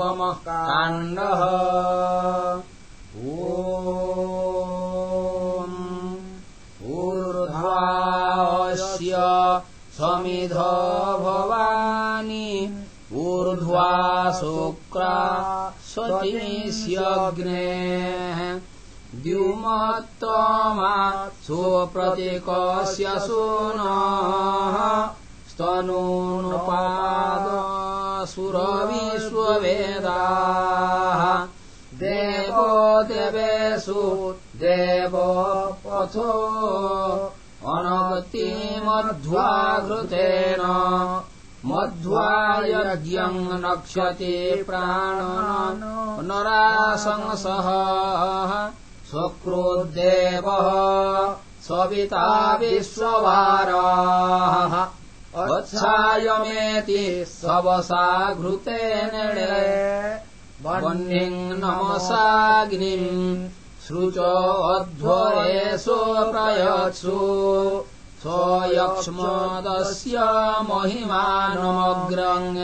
नवमः काण्डः ओ ऊर्ध्वास्य समिध भवानि ऊर्ध्वा शुक्रा स्वचिष्यग्नेः द्युमत्तमा सुप्रतीकस्य सूनः स्तनूनुपादसुरविश्ववेदाः देवो देवेषु देवो पथो। अनवतिमध्वाघृतेन मध्वा यज्ञम् नक्ष्यति प्राण नराशंसः। स्वक्रोद्देवः सविता विश्ववाराः वत्सायमेति सवसा घृतेन वह्निम् नमसाग्निम् सृचोऽध्वरेषु प्रयत्सु स्वयक्ष्मदस्य महिमानमग्रम्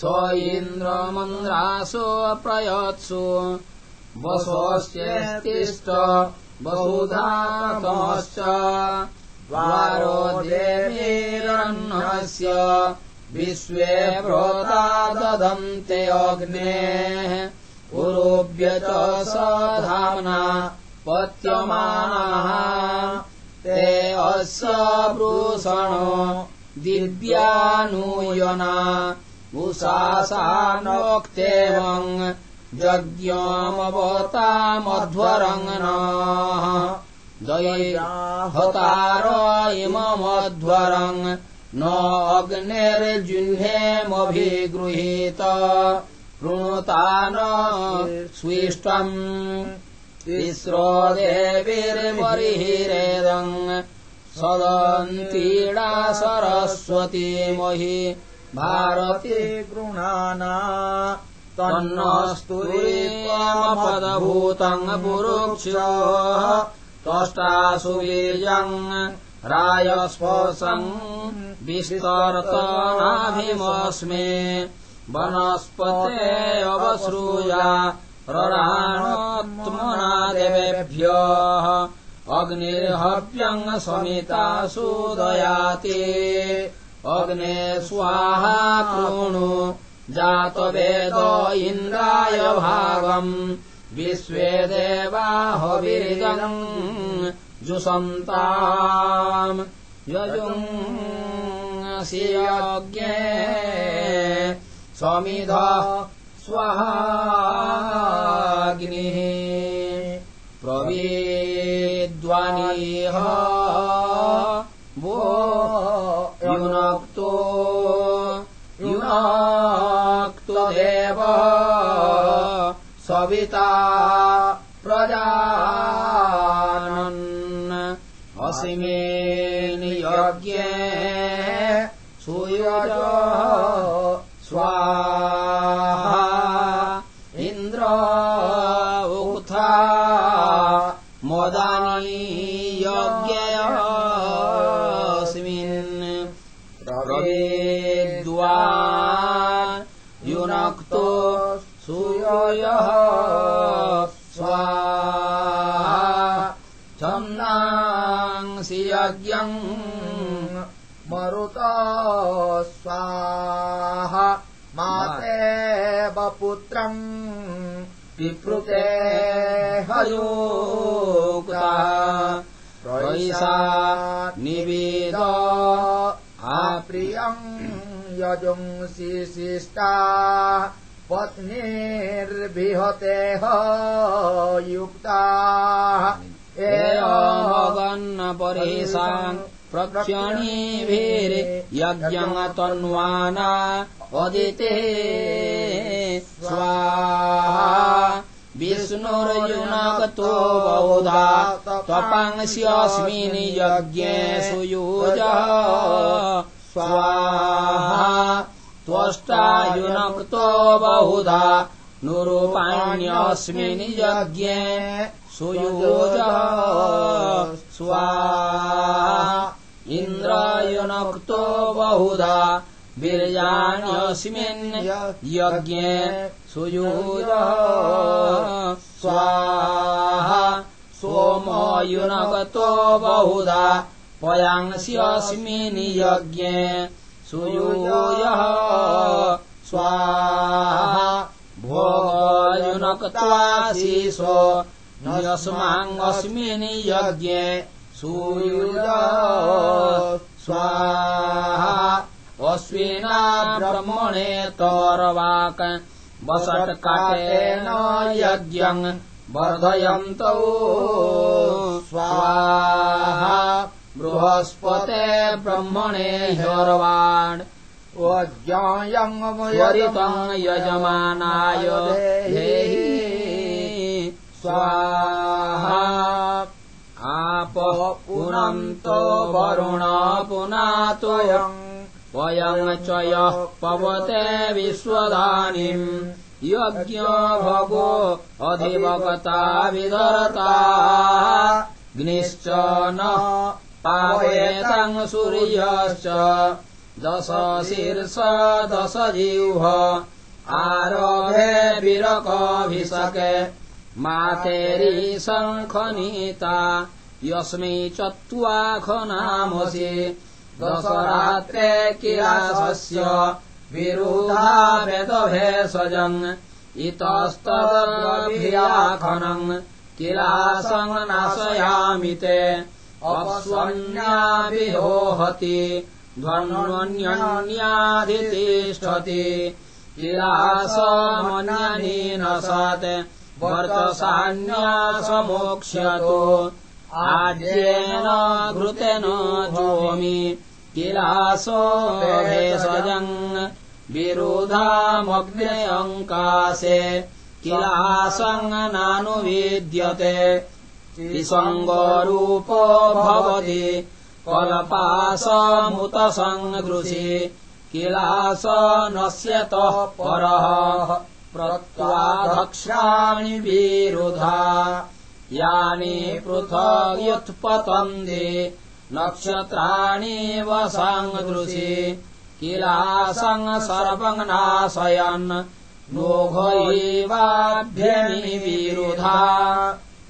स इन्द्रमन्द्रासु प्रयत्सु वसोऽस्येतिष्ठ बहुधातमश्च द्वारो देवीरह्नस्य विश्वे प्रोता ददन्ते अग्नेः। पुरोभ्य च स धाम्ना पत्यमानाः। ते अस्य वृषणो दिव्यानुयना। उषासानोक्तेवम् यज्ञमवतामध्वरङ्गनाः दयहतार इममध्वरम् न अग्निर्जुह्नेमभिगृहीत कृणुतान स्विष्टम् तिस्रो देवीर्बर्हिरेदम् सदन्तीडा सरस्वती महि। भारती गृणाना तन्नस्तुरीपदभूतम् पुरुक्ष्यो त्वष्टासु बीजम् रायस्पर्शम् विस्तर्तनाभिमस्मे वनस्पते अवसृजा रणात्मना देवेभ्यः। अग्निर्हव्यम् समितासु दयाति। अग्ने स्वाहा कृणु जातवेद इन्द्राय भागम् विश्वे देवाहविर्जनम् जुषन्ताम् यजुंसि यज्ञे समिध स्वाहाग्निः प्रवेद्वानीह सविता प्रजानन् असिमेनि यज्ञे सुयज स्वाहा मातेव पुत्रम् पिपृते हयोक्ता। प्रैषा निवेद आप्रियम् यजुंसि शिष्टा पत्नीर्विहते ह युक्ता एवगन्न परेषाम् प्रक्षणीभिर्यज्ञतन्वाना अदिते स्वाहा विष्णुर्युनक्तो बहुधा त्वपांस्यस्मिन् यज्ञे सुयोजः स्वाहा त्वष्टायुनक्तो बहुधा नुरूपाण्यस्मिन् यज्ञे सुयोजः स्वाहा इन्द्रायुनक्तो बहुधा वीर्याण्यस्मिन् यज्ञे सुयूजः। स्वाहा सोमयुनगतो बहुधा पयांस्यस्मिन् यज्ञे सुयूयः स्वाहा भोगयुनक्त्वाशिषो न यस्माङ्गस्मिन् यज्ञे सूयुज। स्वाहा। अश्विना ब्रह्मणे तोरवाक। वसट्काटेन यज्ञम् वर्धयन्तौ। स्वाहा। बृहस्पते ब्रह्मणे ह्यर्वाण्। वरितम् यजमानाय। देहि। स्वाहा पुनन्तो वरुण पुनातोऽयम् वयम् च यः पवते विश्वदानीम्। यज्ञ भगो अधिवगता विदरता। ग्निश्च न पावेतम् सूर्यश्च। दश शीर्ष दश जिह्व। आरभे विरकभिषके मातेरी शङ्खनीता यस्मै चत्वाखनामसि। दशरात्रे किलासस्य विरुधा वेदभेषजम् इतस्तदभियाखनम् किलासम् नाशयामि ते। ध्वन्वन्यन्याधितिष्ठति। किलासमन्यनि न सत् वर्तसान्यासमोक्ष्यतो आज्येन घृतेन जोमि किलासो भेषजम् विरोधामग्ने अङ्कासे किलासम् नानुविद्यते त्रिसङ्गरूपो भवति कल्पासमुत सङ्घृषि किलास नश्यतः परः प्रत्वाधक्ष्याणि विरुधा यानि पृथग्युत्पतन्ति नक्षत्राणि वसाङ्दृशि किलासङ् सर्वम् नाशयन् नोघैवाभ्यमि विरुधा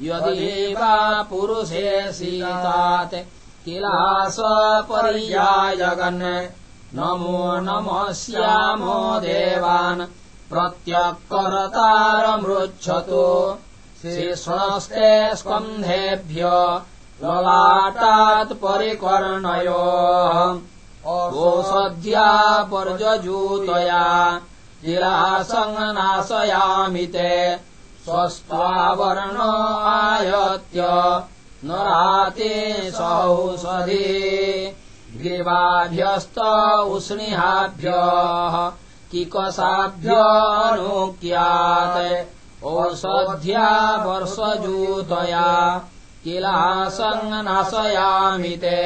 यदि वा पुरुषे सीतात् किलास पर्यायगन् नमो नमः श्यामो देवान् प्रत्यक्करतारमृच्छतु शेषणस्ते स्कन्धेभ्य ललाटात् परिकर्णयोः ओषध्या पर्जजूतया किलासङ्नाशयामि ते। स्वस्त्वावर्ण आयत्य न राते सौषधि। ग्रीवाभ्यस्त उष्णिहाभ्यः किकसाभ्यनुक्यात् ओषध्या वर्षजूतया किलासङ्नाशयामि ते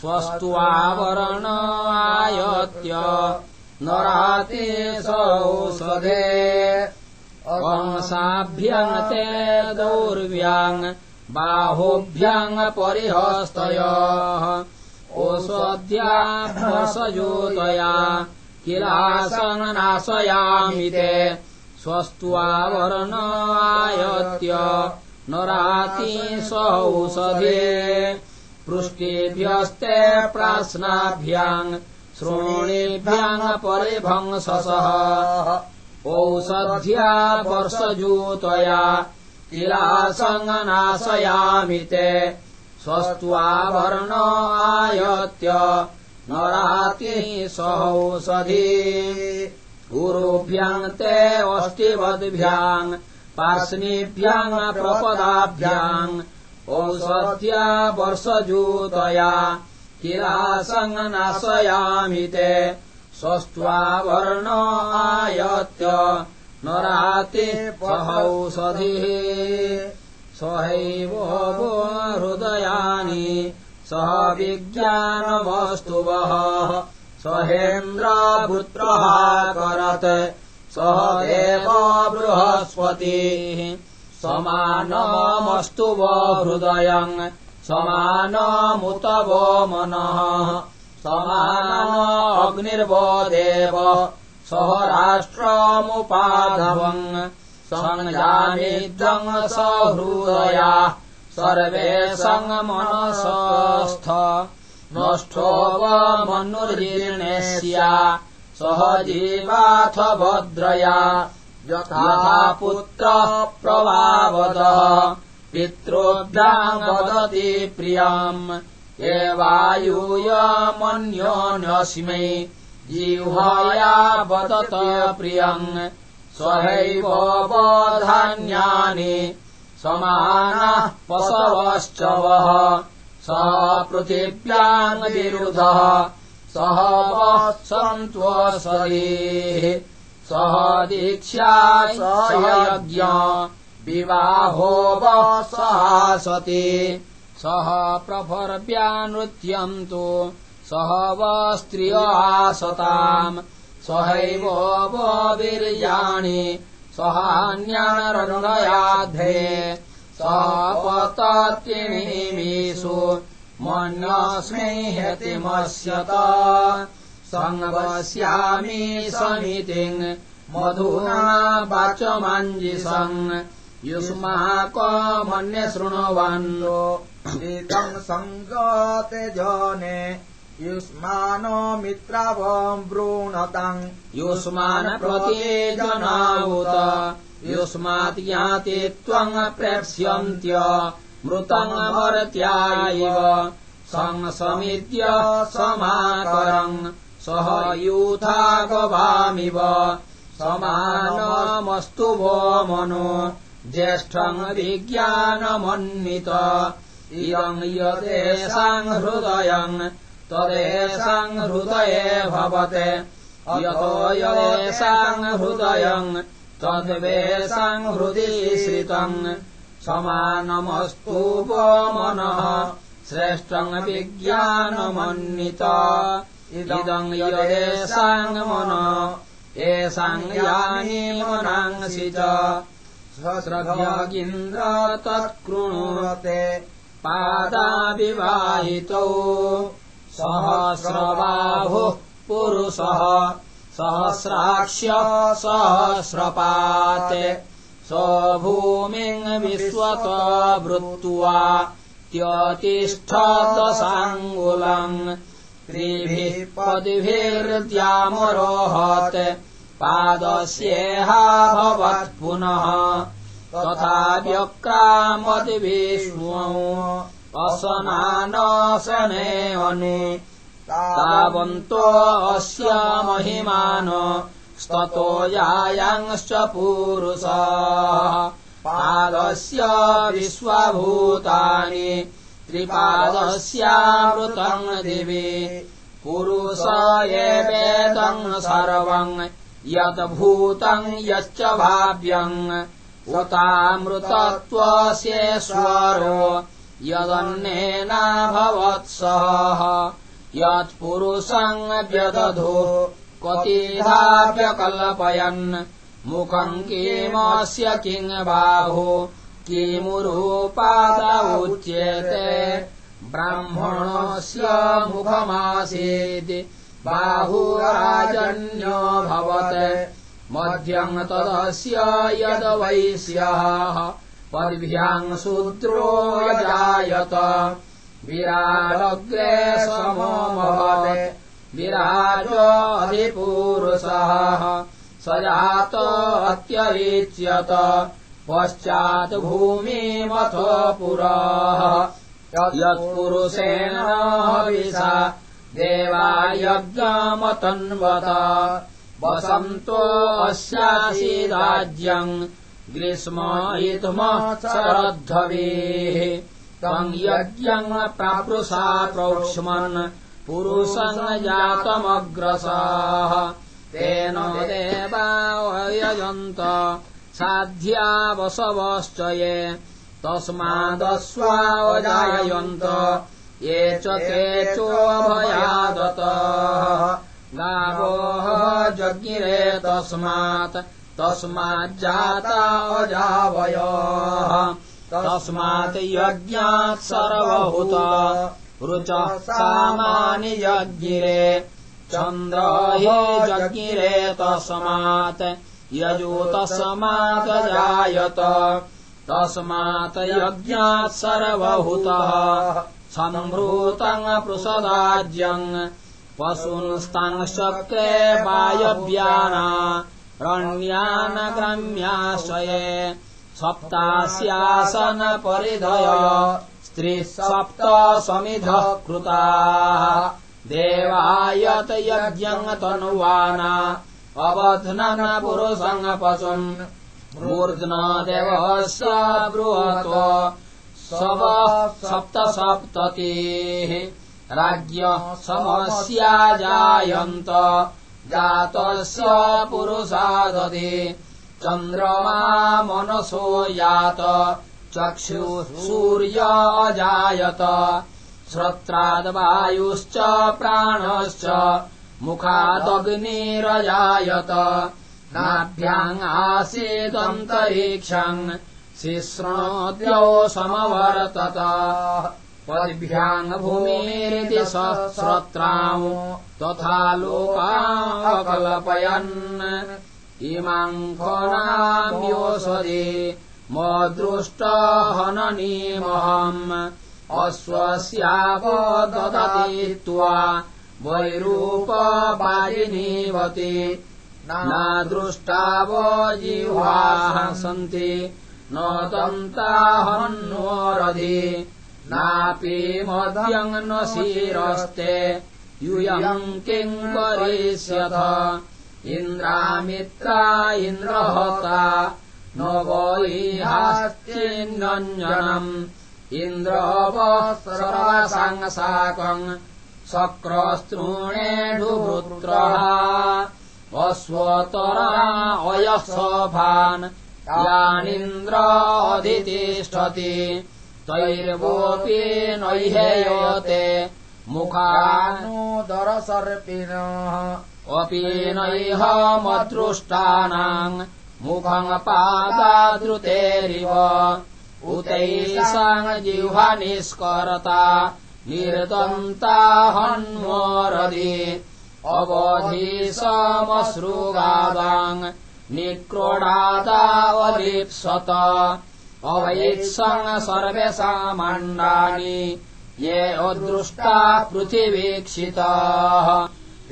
स्वस्त्वावरण आयत्य न राते सौषधे। वंसाभ्यङ् ते दौर्व्याङ् बाहोभ्याङ् परिहस्तयः। ओषध्या वर्षजूतया किलासङ्नाशयामि ते स्वस्त्वावरण आयत्य न राति सौषधे पृष्ठेभ्यस्ते प्राश्नाभ्याम् श्रोणेभ्याम् परिभंससः। औषध्या वर्षजूतया किलासङ्नाशयामि ते। स्वस्त्वावर्ण आयत्य न रातिः सहौषधी गुरुभ्याम् ते अष्टिवद्भ्याम् पार्ष्णिभ्याम् प्रपदाभ्याम् औषध्या वर्षजूतया किलासङ्नाशयामि ते स्वस्त्वावर्ण आयत्य न रातिः सहौषधिः। सहैव हृदयानि सह विज्ञानवस्तुवः सहेन्द्रपुत्रः करत् सह देव बृहस्पतिः। समानमस्तु वो हृदयम् समानमुत वो मनः। समानमग्निर्वो देव सह राष्ट्रमुपाधवम् सङ्जामिद्वम् सहृदया सर्वे सङ्गमनसस्थ नष्टोऽवमनुर्जीर्णेष्या सह जीवाथ भद्रया। यथा पुत्रः प्रवावदः पितृभ्याम् वदति प्रियाम्। एवायूयमन्योन्यस्मै जिह्वाया वदत प्रियम्। स्वहैव वधान्यानि समानः पशवश्च वः स सह वः सन्त्वसरेः सह दीक्षा सह यज्ञ विवाहो वः सहासते सह प्रभर्व्यानृत्यम् तु सह वस्त्रिय आसताम्। सहैव वीर्याणि सहान्यानरयाधे सपतत्यमिषु मन्यस्मै ह्यतिमस्यत सङ्गस्यामि समितिम् मधुना वाचमाञ्जिसम् युष्माकमन्य शृण्वन्नो इदम् सङ्गते जने युष्मानो मित्रावम् वृणताम् युष्मान् प्रति जनावुत युष्मात् ज्ञाति त्वम् प्रेप्स्यन्त्य मृतम् मर्त्या इव संसमित्य समाकरम् सह यूथा गवामिव। समानमस्तु वो मनो ज्येष्ठम् विज्ञानमन्वित। इयम् यदेषाम् हृदयम् तदेषाम् हृदये भवते। यतो येषाम् हृदयम् तद्वेषाम् हृदि श्रितम् समानमस्तु वो मनः श्रेष्ठम् विज्ञानमन्वित। इदम् यदेषाम् मन येषाम् यानि मनांसि च। श्रद्धागिन्द्र तत्कृणुते पादाविवाहितौ सहस्रबाहुः पुरुषः सहस्राक्ष्य सहस्रपात्। स भूमिम् विश्वत वृत्त्वा त्यतिष्ठदशाङ्गुलम् त्रिभिः पदिभिर्द्यामरोहत्। पादस्येहाभवत् पुनः। तथा व्यक्रामदिविष्णु असनानसने अस्य महिमान स्ततो यायांश्च पुरुषः। पादस्य विश्वभूतानि त्रिपादस्यामृतम् दिवि। एवेदम् सर्वम् यद्भूतम् यच्च भाव्यम् उतामृतत्वस्येश्वरो यदन्नेनाभवत्सः यत्पुरुषम् व्यदधो क्वतिधाव्यकल्पयन् मुखम् किमस्य किम् बाहो किमुरूपाद उच्यते। ब्राह्मणस्य मुखमासीत् बाहुराजन्यो भवत्। मध्यम् तदस्य यद्वैश्यः पद्भ्याम् शूद्रो जायत विराडग्रे समोमभवत् विराजोऽधिपुरुषः। स जात अत्यरीच्यत पश्चात् भूमिमथ पुरः। यत्पुरुषेण हविषा। देवायज्ञमतन्वत। वसन्तो अस्यासीदाज्यम् ग्रीष्म इत्मः शरद्धवेः तम् यज्ञम् प्रापृषा प्रौक्ष्मन् पुरुषम् जातमग्रसाः। तेन देवायजन्त साध्या वसवश्च ये तस्मादस्वावजायन्त। ये च केचोभयादतः गावोः जज्ञिरे तस्मात्। तस्माज्जाता अजावयः तस्मात् यज्ञात् सर्वभूत रुचः सामानि यज्ञिरे। चन्द्र हि जज्ञिरे तस्मात् यजूतस्मात् जायत। तस्मात् यज्ञात् सर्वभूतः सम्भृतम् पृषदाज्यम् पशुंस्तांश्चक्रे वायव्याना रण्यानग्रम्याश्रये सप्तास्यासन परिधय स्त्रिः सप्त समिधः कृताः देवायत यज्ञम् तनुवाना अबध्नन पुरुषम् पशुम् मूर्ध्न देवस्य बृहतो सव सप्त सप्ततिः राज्ञः समस्या जायन्त जातस्य पुरुषादधि चन्द्रमा मनसो यात चक्षुः सूर्य अजायत श्रोत्राद्वायुश्च प्राणश्च मुखादग्निरजायत नाभ्याङ्गासीदन्तरीक्षम् शिशृणोद्यौ समवर्तत। पद्भ्याम् भूमिरिति स श्रोत्राम् तथा लोकाकल्पयन् इमाम् खनाम्योषधि मदृष्टहननीमहम् अश्वस्याव ददति त्वा वैरूपवारिनीवति नादृष्टाव जिह्वाः सन्ति न दन्ताहन्नोरधि नापि मध्यम् न शिरस्ते यूयम् किम् करिष्यथ इन्द्रामित्रा इन्द्रहता न वैहास्त्यन्यञ्जनम् इन्द्रवस्रसाङ्साकम् शक्रस्तॄणेढुवृत्रः अश्वतरा अयसभान् यानिन्द्राधितिष्ठति तैर्वोऽपि नैहेयते मुखानुदरसर्पिणः अपि नैह मदृष्टानाम् मुखम् पादादृतेरिव उतैषाम् जिह्वा निष्करता निर्दन्ताहन्मोरधि अवधि समश्रुगादाम् निक्रोडादावलिप्सत अवैत्सन् सर्वेषामण्डानि ये अदृष्टा पृथिवीक्षिताः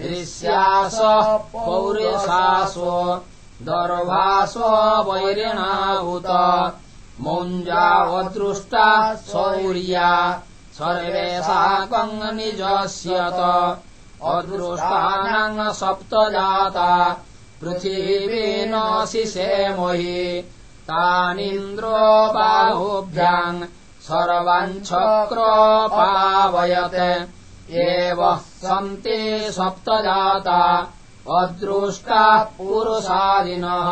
ऋष्यासः पौरुषासो दर्भासो वैरिणा उत मौञ्जावदृष्टा शौर्या सर्वेषाकम् निजस्यत अदृष्टानाम् सप्तजाता पृथिवीनशिषे महि तानीन्द्रो बाहुभ्याम् सर्वान् चक्रोपावयत् एव सन्ति सप्तजाता अदृष्टाः पुरुषादिनः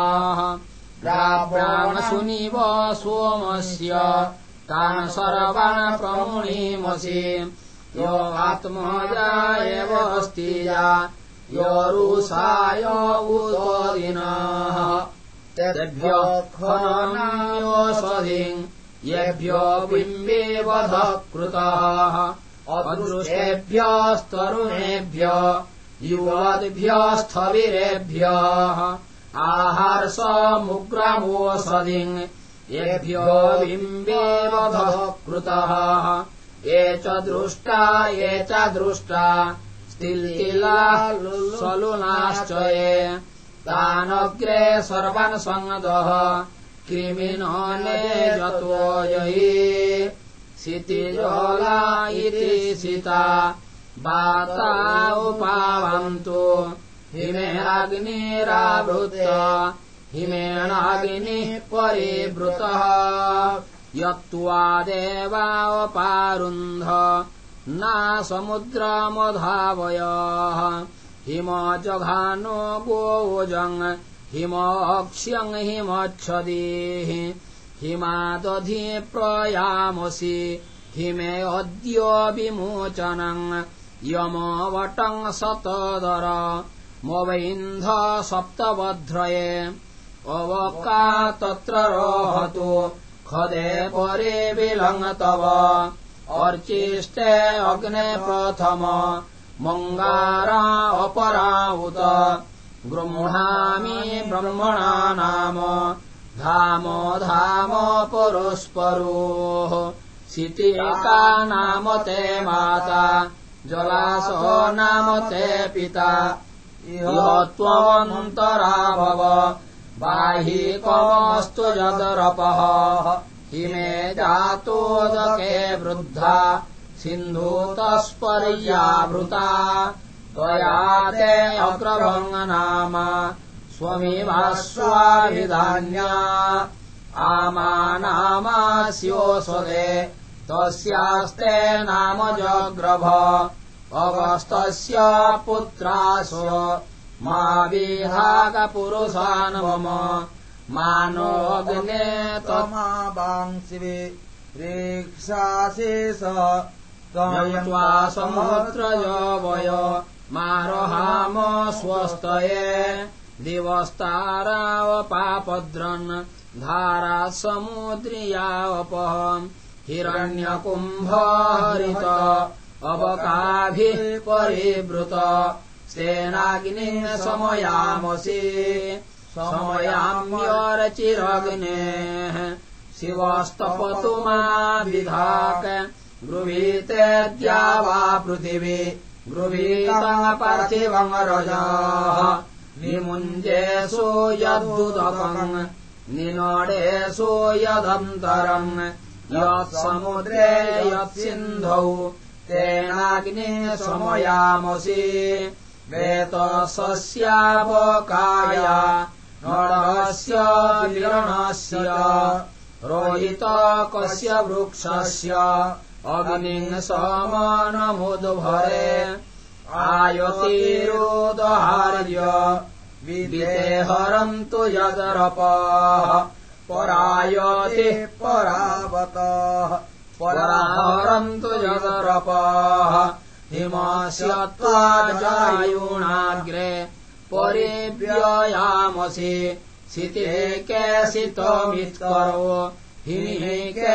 ब्राह्मणसुनिव सोमस्य तान् सर्वान् प्रमुणीमसि यो आत्मजा एव अस्तिया यो रुषाय उदोदिनः तेभ्यो खननायोषधिम् येभ्यो बिम्बेवधः कृतः अदृशेभ्यस्तरुणेभ्य युवद्भ्यस्थविरेभ्यः आहारसमुग्रमोषधिम् येभ्यो बिम्बेवधः कृतः ये च दृष्टा ये च दृष्टा स्तिल्तिला सलुनाश्च ये तानग्रे सर्वान् सङ्गदः कृमिनने जतो ययि क्षितिजोला इति सीता वाता उपावन्तु हिमेऽग्निरावृत हिमेणाग्निः परिवृतः। यत्त्वा देवावपारुन्ध नासमुद्रमधावयः हिमजघानो गोजङ्। हिमोक्ष्यङ् हिमच्छदीः हिमादधि प्रयामसि हिमे अद्य विमोचनम् यमवटम् सतदर मवैन्ध सप्तवध्रये अवका तत्र रोहतु खदे परे विलङ् तव अर्चिष्टे अग्ने प्रथम मङ्गारा अपरा उत गृह्णामि ब्रह्मणा नाम धाम धाम परस्परोः शितिका नाम ते माता जलासो नाम ते पिता इह त्वमन्तरा भव बाहिकमस्तु यदरपः हिमे जातोदके वृद्धा सिन्धूतस्पर्यावृता त्वया ते अग्रभङ्गनाम स्वमिवाश्वाभिधान्या आमानामास्योऽस्वदे तस्यास्ते नाम जग्रभ। अगस्तस्य पुत्रासु मा विहागपुरुषान्वम। मानोऽग्ने तमा वांसिवे रेक्षाशेष त्वा समुद्रजवय। मारहाम स्वस्तये दिवस्तारावपापद्रन् धारा समुद्रियावपः हिरण्यकुम्भहरित अवकाभिः परिवृत सेनाग्ने समयामसि समयाम्यरचिरग्नेः शिवस्तपतु मा विधाक। गृहीतेऽद्या वा पृथिवी गृहीतपार्थिवम् रजाः निमुञ्जेषु यद्दुदकम् निनडेषु यदन्तरम् यत्समुद्रे यत्सिन्धौ तेनाग्ने समयामसि। वेतसस्यावकाया नडस्य विरणस्य रोहितकस्य वृक्षस्य अग्निम् समानमुद्भरे आयतिरोदहार्य विदेहरन्तु यदरपः परायतिः परावतः पराहरन्तु यदरपः हिमस्य त्वाजायुणाग्रे परिव्ययामसि शिते केशितमित्करो हिमेके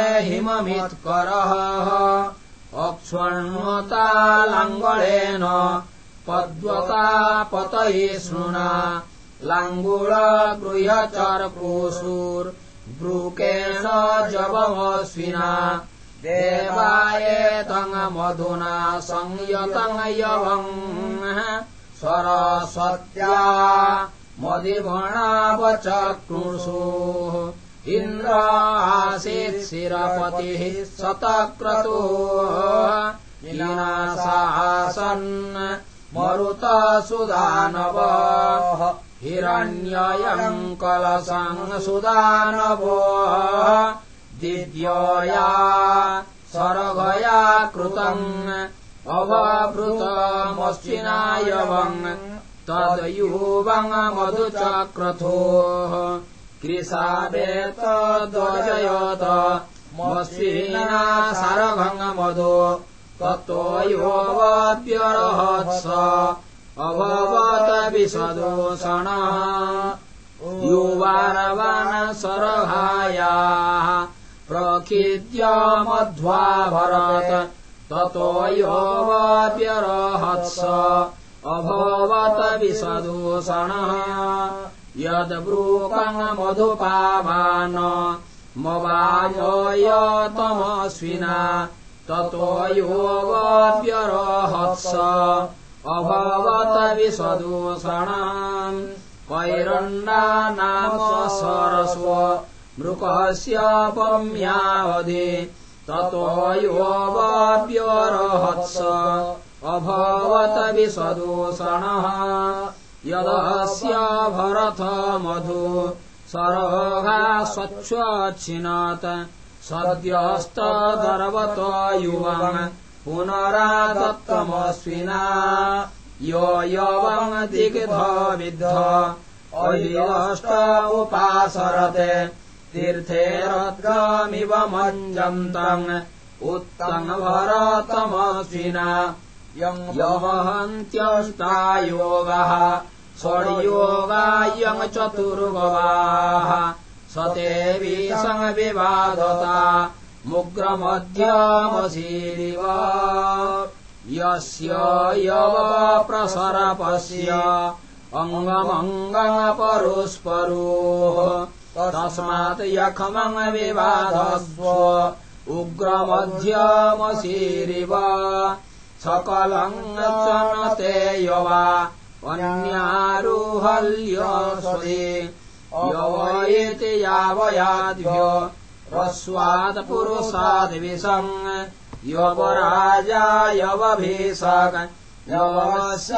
हिममित्करः अक्ष्वण्वतालाङ्गळेन पद्वता पतयिष्णुना लाङ्गुळगृह्यचर्कोषुर्ब्रूकेण जवमस्विना देवायेतङ्मधुना संयतम् यवम् सरस्वत्या मदिवणावचक्रुषु इन्द्र आसीत् शिरपतिः शतक्रतु विनाशासन् मरुत सुदानव हिरण्ययम् कलशम् सुदानवो। दिव्यया सरगया कृतम् अवभृतमश्विनायवम् तदयुवम् सरभङ्ग मधु ततो योऽव्यरहत्स अभवत विषदोषण युवारवान सरहायाः प्रखिद्यमध्वा भरत ततो योऽव्यरहत्स अभवत विषदूषणः यद्ब्रूकमधुपावान मवाजयतमस्विना ततो योऽव्यरहत्स अभवत विषदूषणम् कैरण्डा नाम सरस्व मृकस्य पम्यावधि ततो योऽव्यरहत्स अभवत विषदूषणः यदस्य भरथ मधु सरोगा स्वच्छिनात् सद्यस्तदर्वत युवम् पुनरादत्तमस्विना। यो यवम् दिग्ध विद्ध अहिष्ट उपासरते तीर्थे रद्गमिव मञ्जन्तम् उत्तम् भरतमस्विना यवहन्त्यष्टा योगः षड्योगायम् चतुर्गवाः सतेऽपि संविवादता मुग्रमध्यमशीरिव यस्य यव प्रसरपस्य अङ्गमङ्गपरुस्परोः तस्मात् विवाधस्व उग्रमध्यमशीरिव सकलम् न ते यवा अन्यारुहल्यस्वे यव इति यावयाद्भ्यो ह्रस्वात् पुरुषाद्विषम् यवराजा यवभीषक यवस्य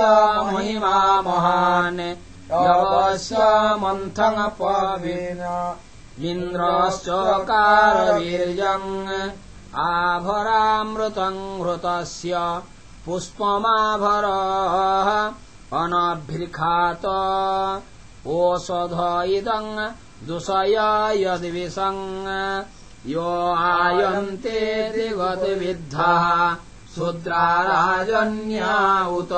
महिमा महान्। यवस्य मन्थनपवीन इन्द्रश्चकारवीर्यम् आभरामृतम् घृतस्य पुष्पमाभरः अनभ्रिखात। ओषध इदम् दुषय यद्विषम् यो आयन्ते त्रिगतविद्धः शूद्रा राजन्या उत।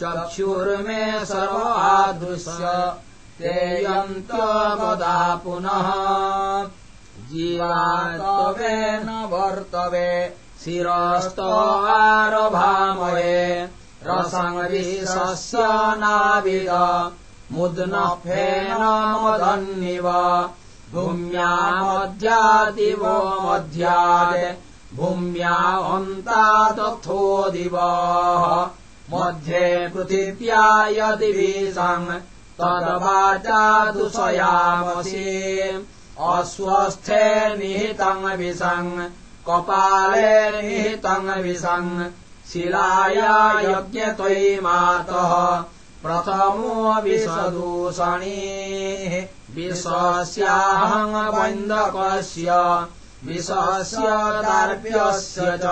चक्षुर्मे सर्वादृश्य ते यन्तवदा पुनः जीवात्वेन वर्तवे शिरस्तवारभामये रसङ्गीषस्य नाविद मुद्नफेन मदन्निव। भूम्या मध्यादिवो मध्यात् भूम्या अन्तादथो दिवः मध्ये पृथिव्या यदि विषम् तद्वाचादुषयामसि अस्वस्थे निहितम् विषम् कपाले निहितम् विषम् शिलाया यज्ञत्वयि मातः प्रथमो विषदूषणी विषस्याहङ्गबन्दकस्य विषस्य दार्प्यस्य च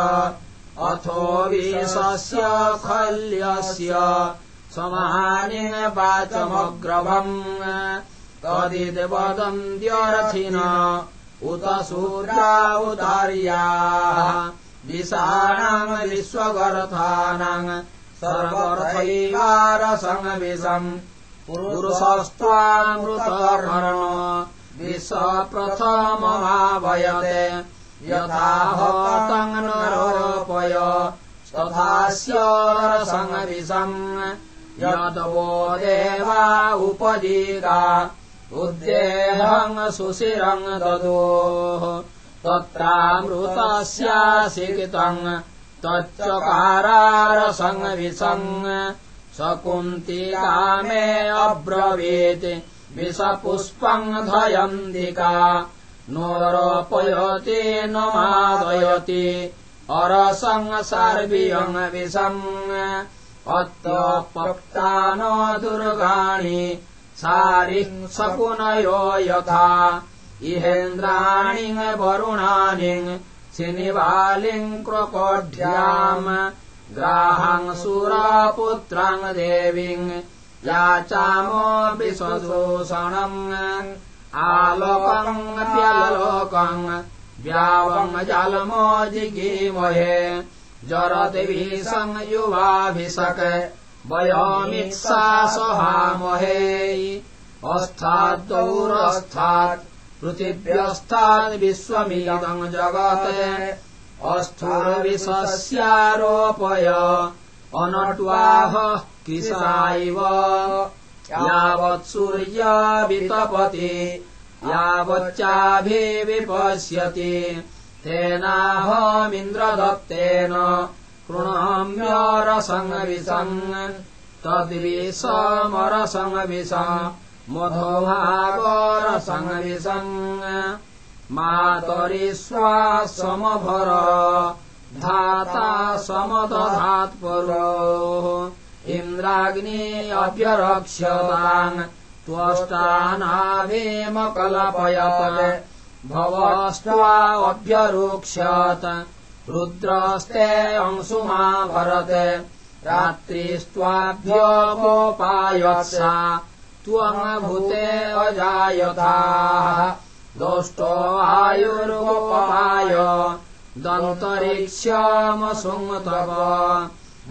अथो विषस्य खल्यस्य समानि वाचमग्रभम् तदिद्वदन्त्यरथिन उत सूर्या उदार्याः। विषाणाम् विश्वगर्थानाम् सर्वर्थैवारसङ्गविषम् पुरुषस्त्वामृतकर्ण। विश्वप्रथममावयते। यथाहतम् नरोपय। तथास्य रसङ्गविषम् यद्वो देवा उपजीगा उद्देहम् सुशिरम् ददोः तत्रामृतस्यासितम् तच्चकारारसङ्गविषम् सकुन्तिकामे अब्रवीत्। विषपुष्पम् धयन्दिका नोरोपयति न मादयति। अरसङ् सार्वियम् विषम् अत्र न दुर्गाणि सारिः सकुनयो यथा। इहेन्द्राणि वरुणानि शिनिवालिम् कृकोढ्याम् ग्राहम् सुरापुत्राम् देवीम् याचामो विषदूषणम् आलोकम् व्यावम् जलमो जिगीमहे जरदिभिषम् युवाभिषक वयोमित्सा सहामहे। अस्थाद्दौरस्थात् पृथिव्यस्थाद् विश्वमिदम् जगत्। अस्थुरविषस्यारोपय अनट्वाह किसाइव। यावत् सूर्या वितपति यावच्चाभिविपश्यति तेनाहमिन्द्रदत्तेन कृणाम्यरसङ्गविषम् तद्विषमरसङ्गविष मधोभागरसङ्गविषम् मातरिष्वा समभर धाता समदधात्परो इन्द्राग्नि अभ्यरक्ष्यतान् त्वष्टानाभिमकल्पयत् भवष्ट्वा अभ्यरोक्ष्यत रुद्रस्ते अंशुमा भरत् त्वमभूते अजायताः। दोष्टो आयुर्गोपाय दन्तरिक्ष्यमसुङ्गतव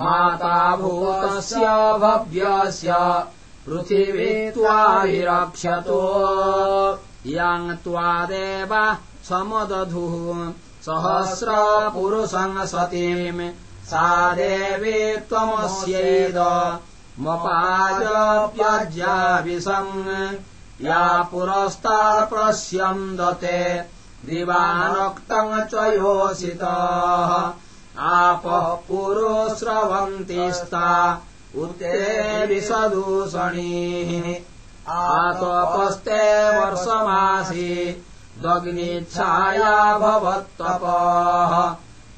माता भूतस्य भव्यस्य पृथिवी त्वाभिरक्षतो याम् त्वादेव समदधुः सहस्रपुरुषम् सतीम् सा देवी त्वमस्येद मपाजव्यज्याविशम् या पुरस्तात्प्रस्यन्दते दिवानक्तम् च योषितः। आपः पुरोस्रवन्तिस्ता उते विसदूषणीः आतपस्ते वर्षमासि दग्निच्छाया भवत्तपः।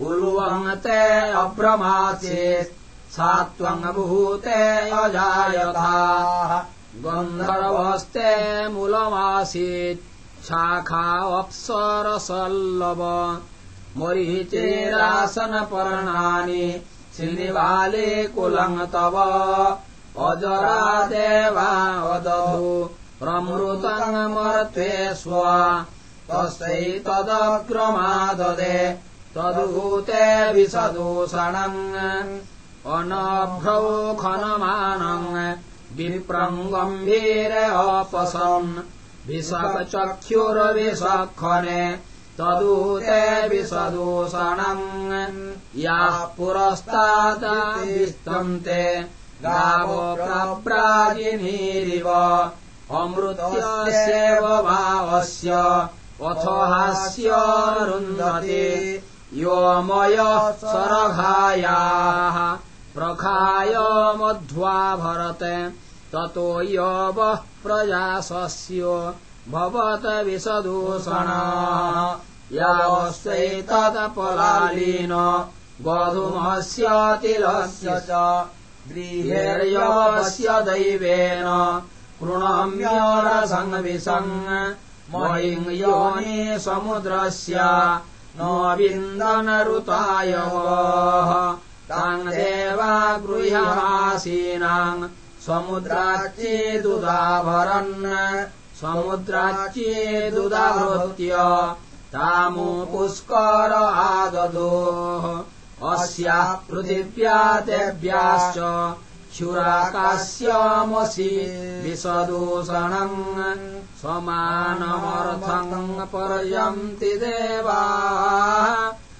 उल्वङ्ते अभ्रमासीत् सा त्वङ्भूते अजायथा गन्धर्वस्ते मूलमासीत् शाखावप्सरसल्लव मरीचेरासनपर्णानि श्रीनिवाले कुलम् तव। अजरा देवा वदधु प्रमृतमर्त्वे स्व तस्यैतदग्रमाददे तदूते विसदूषणम्। अनभ्रौ खनमानम् विप्रम् गम्भीर अपसन् विषचक्षुरविषखने तदूते विसदूषणम्। याः पुरस्तादास्तन्ते गावो प्रप्राजिनीरिव अमृतस्येव भावस्य अथ हास्यरुन्धते यो मय सरघायाः प्रखाय मध्वा भरते। ततो यवः प्रजासस्य भवत विसदूषणा यावस्यैतदपलालीन गधुमस्य तिलस्य च। गृहेर्यवस्य दैवेन। कृणम्यरसङ्विषम् मयिम् योनि समुद्रस्य न विन्दनऋतायवः ताम् देवा गृह्यमासीनाम् समुद्राच्येदुदाभरन् समुद्राच्येदुदाहृत्य तामु पुष्कर आददोः अस्याः पृथिव्या देव्याश्च शुराकास्यामसि विसदूषणम् समानमर्थम् पर्यन्ति देवा।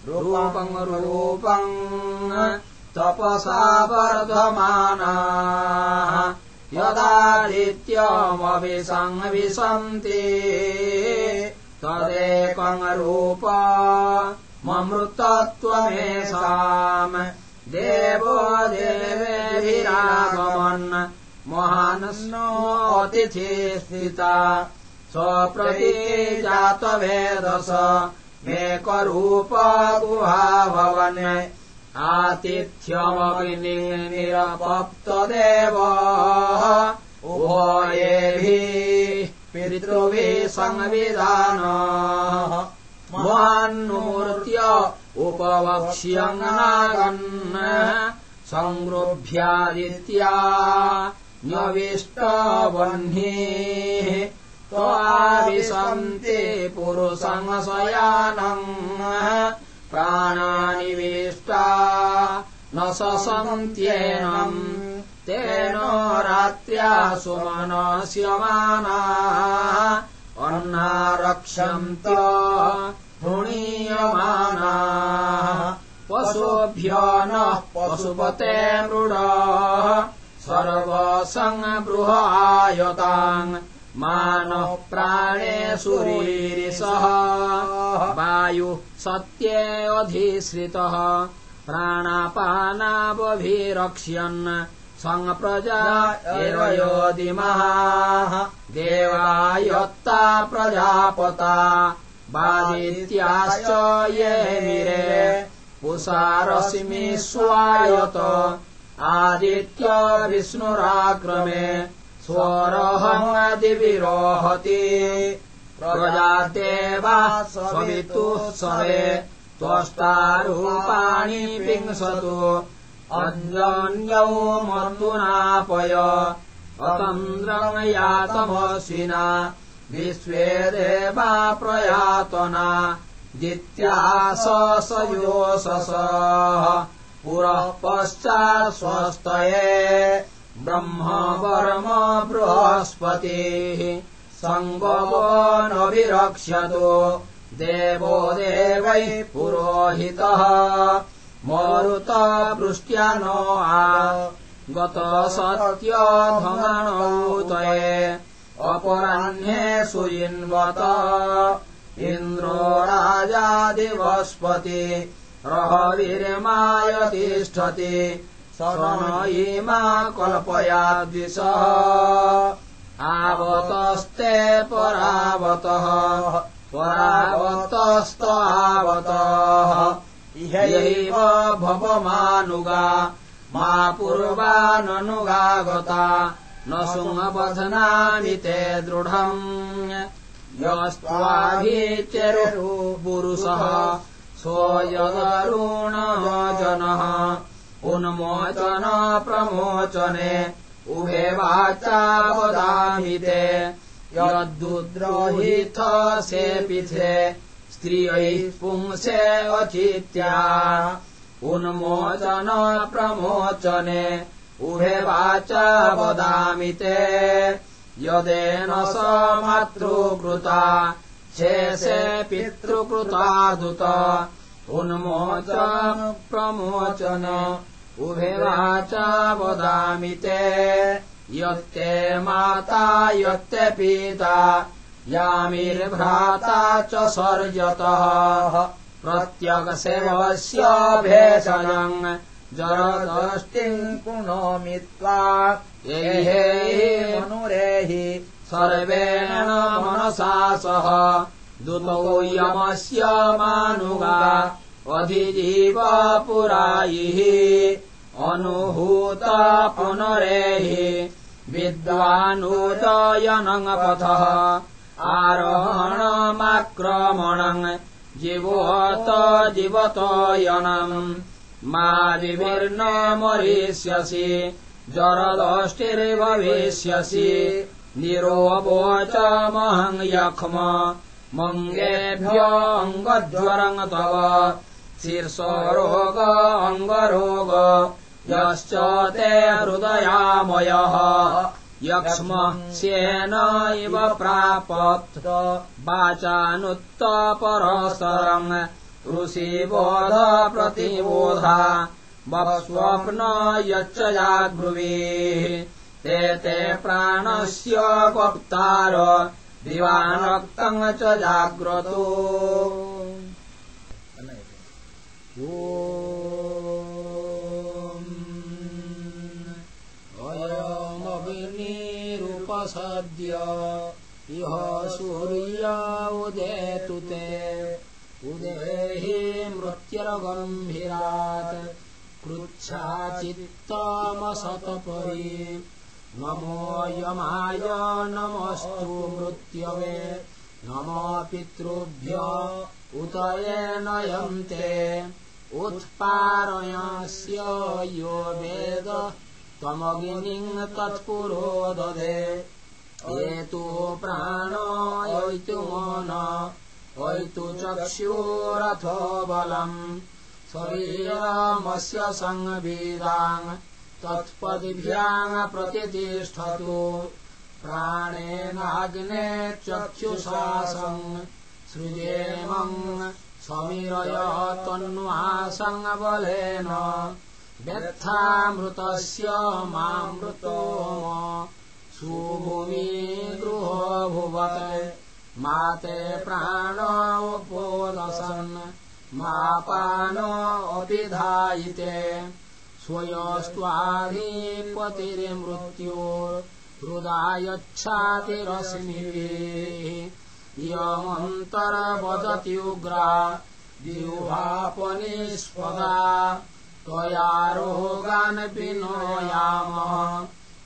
रूपम् रूपम् तपसा वर्धमानाः यदादित्यमभिसंविशन्ति तदेकम् रूप ममृतत्वमेषाम् देवो देवेभिरागमन् महानस्नोऽतिथि स्थिता। स्वप्रति जातवेदस मेकरूप गुहा भवन् आतिथ्यमपि निरपप्तदेव उभयेभिः पितृभिः संविधान महान्मूर्त्य उपवक्ष्यङ्गन् सङ्गृभ्यादित्या न्यविष्टबह्निः त्वाविशन्ति पुरुषङ्शयानम् प्राणानिविष्टा न सन्त्येनम् तेन रात्र्या सुमनस्यमानाः अन्नारक्षन्त हृणीयमानाः पशुभ्य नः पशुपते मृड। सर्वसङ्बृहायताम् मानः प्राणे सुरीरिसः। वायुः सत्ये अधिश्रितः प्राणापानावभिरक्ष्यन् सङ्प्रजा एवयोदिमः देवायत्ता प्रजापता बादित्याश्च ये मिरे। पुषारसिमि स्वायत आदित्य विष्णुराक्रमे। स्वरहमादिविरोहति प्रजादेवा सवितुः त्वष्टारूपाणि अन्योन्यौ मर्दुनापय। अतन्द्रम् यातमश्विना विश्वे देवा प्रयातना जित्यासयोषस पुरः पश्चात् स्वस्तये ब्रह्म वर्म बृहस्पतिः। सङ्गमो न विरक्ष्यतो देवो देवैः पुरोहितः। मरुतवृष्ट्या नो आ गत सत्यधमाणौतये अपराह्ने सुयिन्वत इन्द्रो राजादिवस्पति रहवीर्माय तिष्ठति। स कल्पयाद्विषः आवतस्ते परावतः परावतस्त आवतः इहैव भवमानुगा। मा पूर्वाननुगागता न सुमबध्नामि ते दृढम्। यस्त्वाभिचरु पुरुषः सोऽयदरुणः जनः उन्मोचन प्रमोचने उभे वाचा वदामि ते यद्दुद्रोहिथ सेपिथे स्त्रियैः पुंसे अचित्या। उन्मोचन प्रमोचने उभे वाचा वदामि ते। यदेन स मातृकृता शेषे पितृकृता दुत। उन्मोचन प्रमोचन उभे वाचा वदामि ते। यत्ते माता यत्ते पिता यामिर्भ्राता च सर्जतः। प्रत्यगसेवस्य भेषजम् जरदष्टिम् पुनोमि त्वा मनुरेहि सर्वेण मनसा सह दुतौ यमस्य मानुगा अधिजीव पुरायिः अनुहूता पुनरेहि विद्वानुदयनङ्पथः आरोहणमाक्रमणम् जीवोत जीवतयनम् मा विभिर्न मरिष्यसि जरदष्टिर्भविष्यसि निरोवोचमहम् यक्ष्म मङ्गेभ्योऽङ्गज्वरम् तव शीर्षरोग अङ्गरोग यश्च ते हृदयामयः यक्ष्म स्येन इव प्रापत् वाचानुत्तपरसरम् ऋषिबोध प्रतिबोधा स्वप्न यच्च जाग्रुवीः ते प्राणस्य वक्तार दिवानक्तम् च जाग्रतो। अयमग्निरुपसद्य इह सूर्या उदेतु ते उदेहि मृत्युर्गम्भीरात् कृच्छाचित्तमसतपरि। नमो यमाय नमस्तु मृत्यवे। नमो पितृभ्य उत ये नयन्ते। उत्पारयस्य यो वेद। त्वमग्निम् तत्पुरो दधे एतु प्राणो यैतु मन ऐतु चक्षुरथो बलम् शरीरमस्य संवेदाम् तत्पदिभ्याम् प्रतितिष्ठतु प्राणेनाग्ने चक्षुषासम्। सृजेमम् समिरय तन्वासङ्गबलेन व्यर्थामृतस्य मामृतो। सुभूमि गृहो भुवत् मा ते प्राणोपोदसन् मा पानोऽपिधायिते स्वयस्त्वाधिपतिर्मृत्यो हृदायच्छातिरश्मिभिः यमन्तर्वदत्युग्रा द्युभापनिष्पदा त्वया रोगान् विनोयामः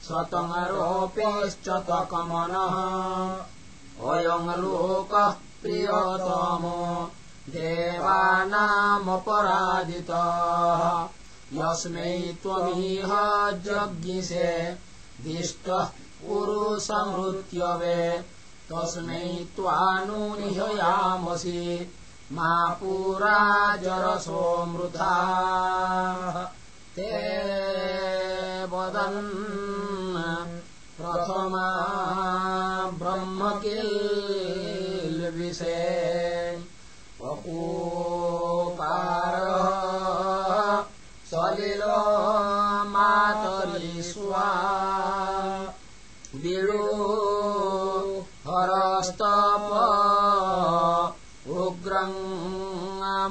शतमरोपेश्च तकमनः अयम् लोकः प्रियतमो देवानामपराजितः। यस्मै त्वमिह जज्ञिषे दिष्टः पुरुषमृत्यवे। तस्मै त्वानुनिहयामसि मा पुरा जरसोऽमृथा ते वदन् प्रथमा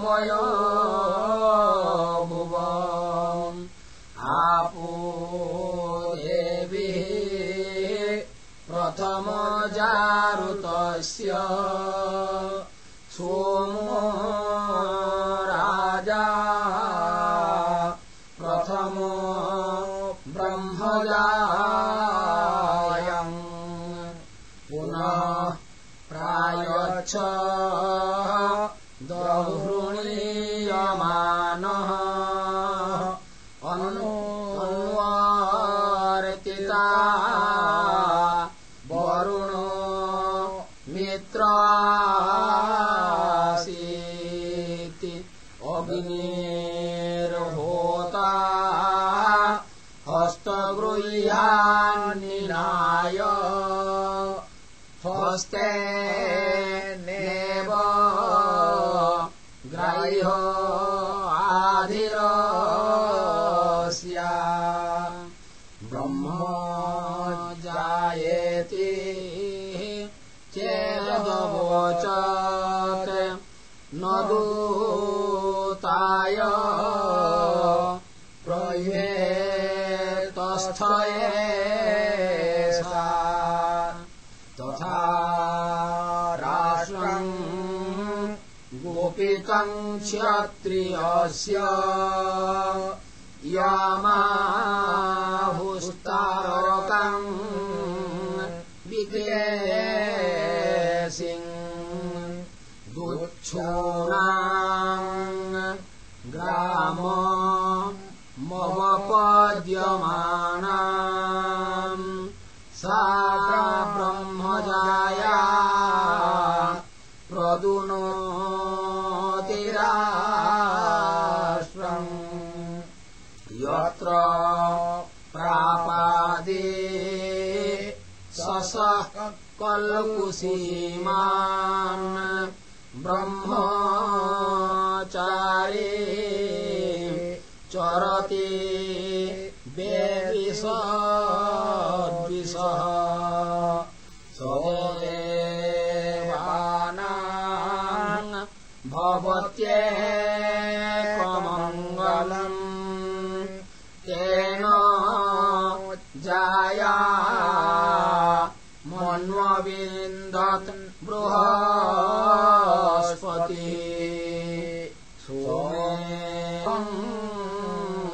मयो भुव आपो देवी प्रथमो जारुतस्य। सोमो राजा प्रथमो ब्रह्मजायम्। पुनः प्रायच्छ हस्तगृह्यान्निनाय हस्ते नेव ग्राह्य आधिरस्या ब्रह्म जायेति चेदवोचत्। न दूताय गोपितम् क्षत्रियस्य यामाहुस्तारकम् विकेसिम् दुच्छूनाम् ग्राम मवपद्यमानाम् सा ब्रह्मजाया प्रदुनोतिराष्ट्रम् यत्र प्रापादे ससः कल्कुसीमान् ब्रह्मचारी भवत्येकमङ्गलम् तेन जाया मन्वविन्दत् बृहस्पति। सोमेऽहम्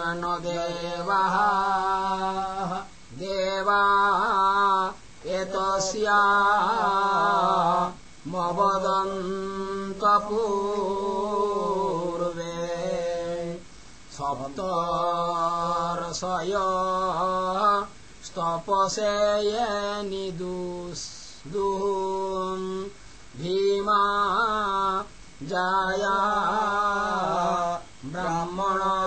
न देवः। देवा एतस्या मवदन्तपूर्वे सप्तर्षय स्तपसे ये भीमा जाया ब्राह्मणस्यापनीता।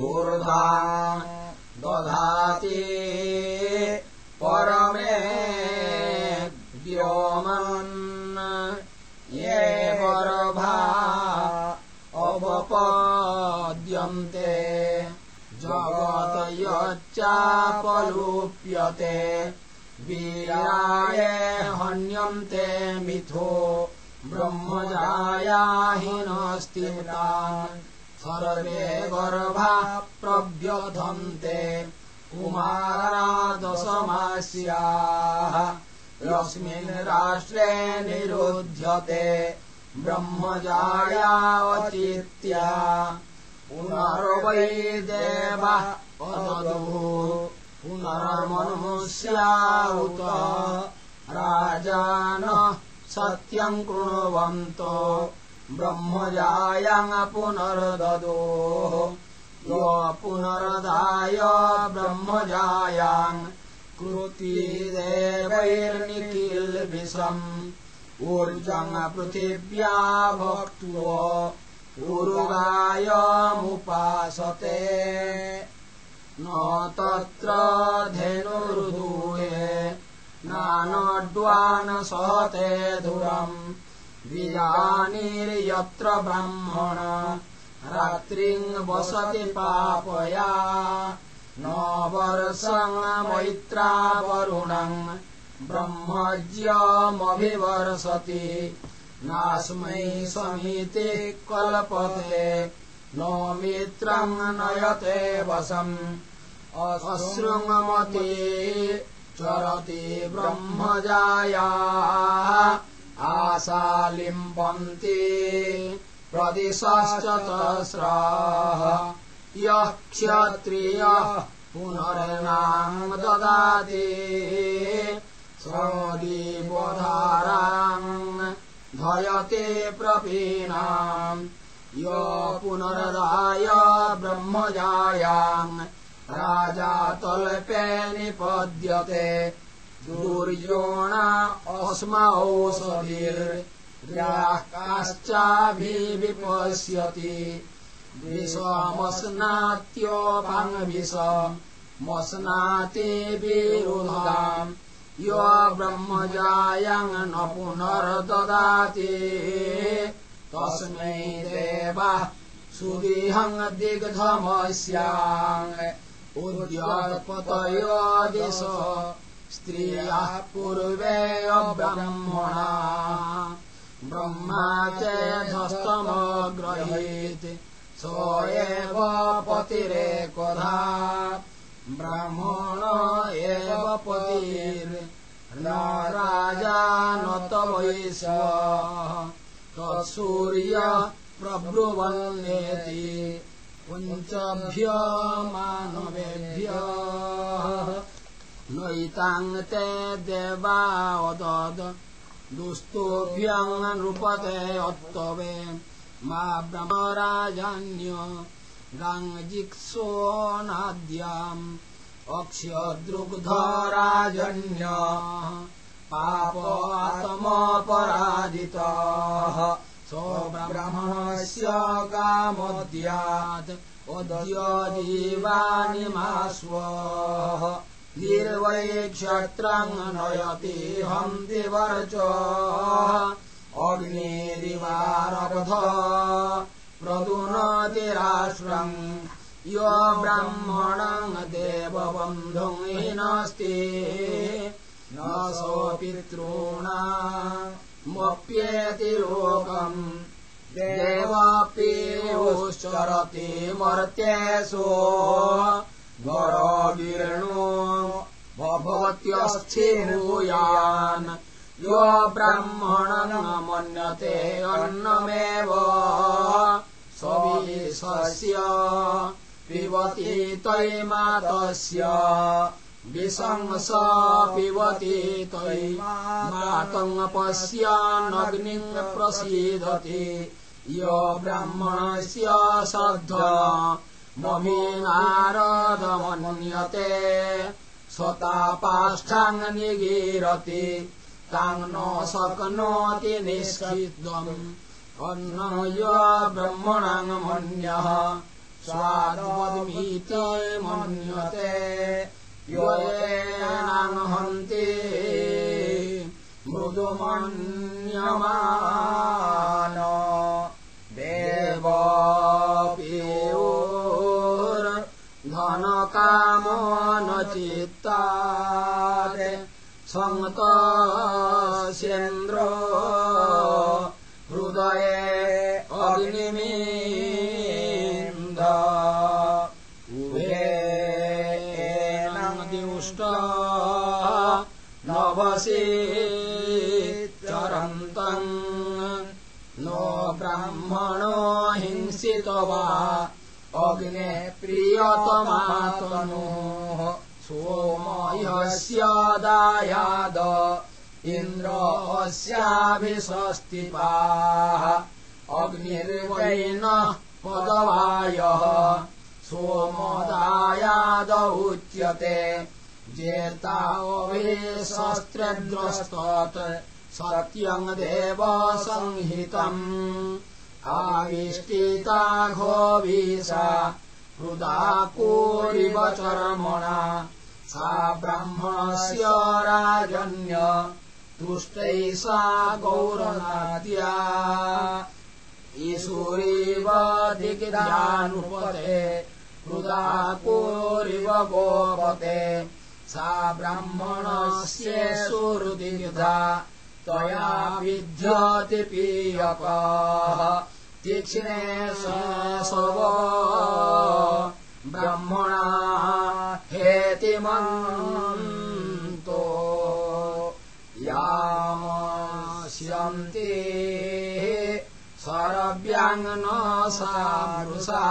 ऊर्धा दधाति परमे व्योमन् ये गर्भा जगत यच्चापलुप्यते वीराय हन्यन्ते मिथो। ब्रह्मजाया हिनस्तितान् सर्वे गर्भा प्रव्यधन्ते। कुमारा दशमास्याः यस्मिन् राष्ट्रे निरुध्यते। ब्रह्मजायावचित्या पुनर्वै देवः पुनर्मनुष्या उत राजानः सत्यम् कृण्वन्तो। ब्रह्मजायाम् पुनर्ददोः। यो पुनरदाय ब्रह्मजायाम् कृति देवैर्निखिल्विषम् ऊर्जम् पृथिव्या भक्त्वो उरुगायमुपासते न तत्र धेनुर्दूये नानड्वान् सहते धुरम् विजानीर्यत्र ब्राह्मण रात्रिम् वसति पापया। न वर्षम् मैत्रावरुणम् ब्रह्मज्यमभिवर्षति नास्मै समीते कल्पते नो मित्रम् नयते वशम् अश्रुमति चरति ब्रह्मजाया आशालिम्बन्ति प्रदिशश्चतस्राः यः क्षत्रियः पुनर्नाम ददाति स्वदीपोधाराम् धयते प्रपीणाम् य पुनरदाय ब्रह्मजायाम् राजा तल्पे निपद्यते। दुर्योणा अस्मौषधिर्याः काश्चाभिविपश्यति विषमस्नात्योपाङ्विष मस्नाति विरुधाम् यो ब्रह्मजायम् न पुनर्ददाति तस्मै देवः सुदिहम् दिग्धमस्याम् उद्यत्पतयो दिश स्त्रियः पूर्वे ब्रह्मणा। ब्रह्मा चेधस्तमग्रहीत् स एव पतिरेकधा ब्राह्मण एव पतिर् न राजा तत्सूर्य प्रब्रुवन्नेति पुञ्चभ्य मानवेभ्यः नैताङ् ते देवावदद् दुस्तोभ्यम् नृपते अत्तवे। मा ब्रह्मराजान्य गाङ्जिक्सोनाद्याम् अक्ष्यदृग्धराजन्य पापातमपराजितः स्वब्रह्मणस्य गामोद्यात् उद्य जीवानि मा स्वः निर्वैक्षत्रम् नयति हन्ति वर्च अग्निरिवारबध प्रदुनतिराश्रम् यो ब्राह्मणम् देवबन्धुम् नास्ति। न सोऽपितॄणामप्येति लोकम् देवाप्येवश्चरति मर्त्येषु गरवीर्णो भवत्यस्थिभूयान् यो ब्राह्मणम् मन्यते अन्नमेव। सविशस्य पिबति तैमातस्य। विशंस पिबति तै मातम् पश्यान्नग्निम् प्रसीदति य ब्राह्मणस्य श्रद्ध ममी नारदमन्यते निगीरति न शक्नोति निष्ठित्वम्। अन्न य ब्रह्मणाङ् मन्यः। स्वादमद्मीति मन्यते। येनाङ् हन्ति। मृदुमन्यमान। देवपीयोर्धनकामो न चित्तात् सन्तसेन्द्र हृदये अग्निमीन्द। उभेदिष्ट नवसि चरन्तम् नो ब्राह्मणो हिंसित वा। अग्ने प्रियतमातनोः सोमयस्य दायाद इन्द्रस्याभिषस्तिपाः अग्निर्वैनः पदवायः सोमदायाद उच्यते। जेताभिशस्त्रद्रस्तत् सत्यम् देव संहितम्। आविष्टिता घोवीसा हृदा कोरिव चर्मणा सा ब्राह्मणस्य राजन्य गौरनाद्या। ईशुरीव दिग्जानुपते हृदा कोरिव गोपते। सा ब्राह्मणस्य सुहृदिधा त्वया विद्यति पीयकाः तीक्ष्णे स्व ब्रह्मणा हेतिमन्तो यामस्यन्ति सरव्याङ्न सा मृषा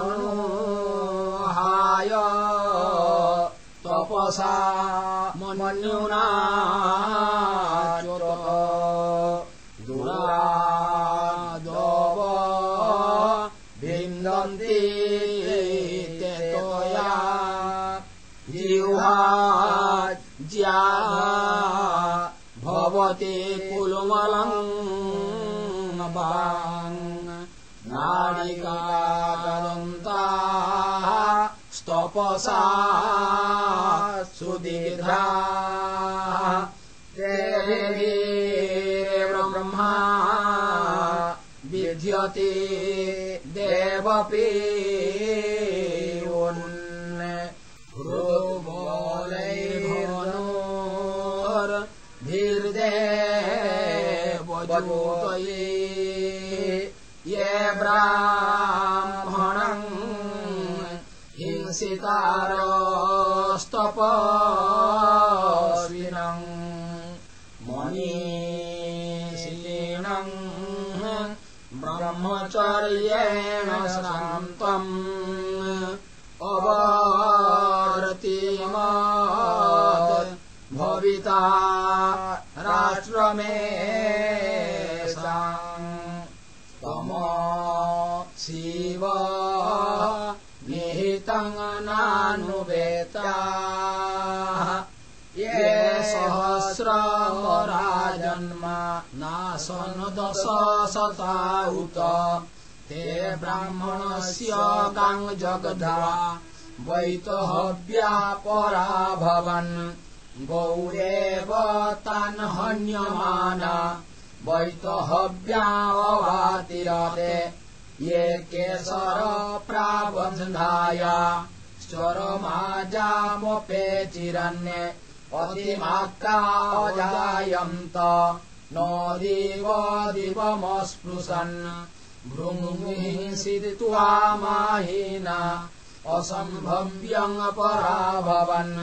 अनुहाय तपसा मन्युना भवति कुलुमलम् नाडिकादन्ता स्तपसा सुदीर्घा। ब्रह्मा विद्यते देवपि धीर्देवजोतये ये ब्राह्मणम् हिंसितारस्तपस्विनम् मनीषीणम् ब्रह्मचर्येण शान्तम् अवारतिमात् भविता राष्ट्रमे तम शिव निहितम् नानुवेता ये सहस्रराजन्म नासन् दश शता उत ते ब्राह्मणस्य गाङ् जगधा वैतहव्या परा भवन् गौरेव तान् हन्यमाना वैतहव्याववातिरते ये चरमाजामपेचिरन्ये अतिमात्रा अजायन्त न देव दिवमस्पृशन् भृङ्गिंसित्वा माहिना असम्भव्यङ्गपरा भवन्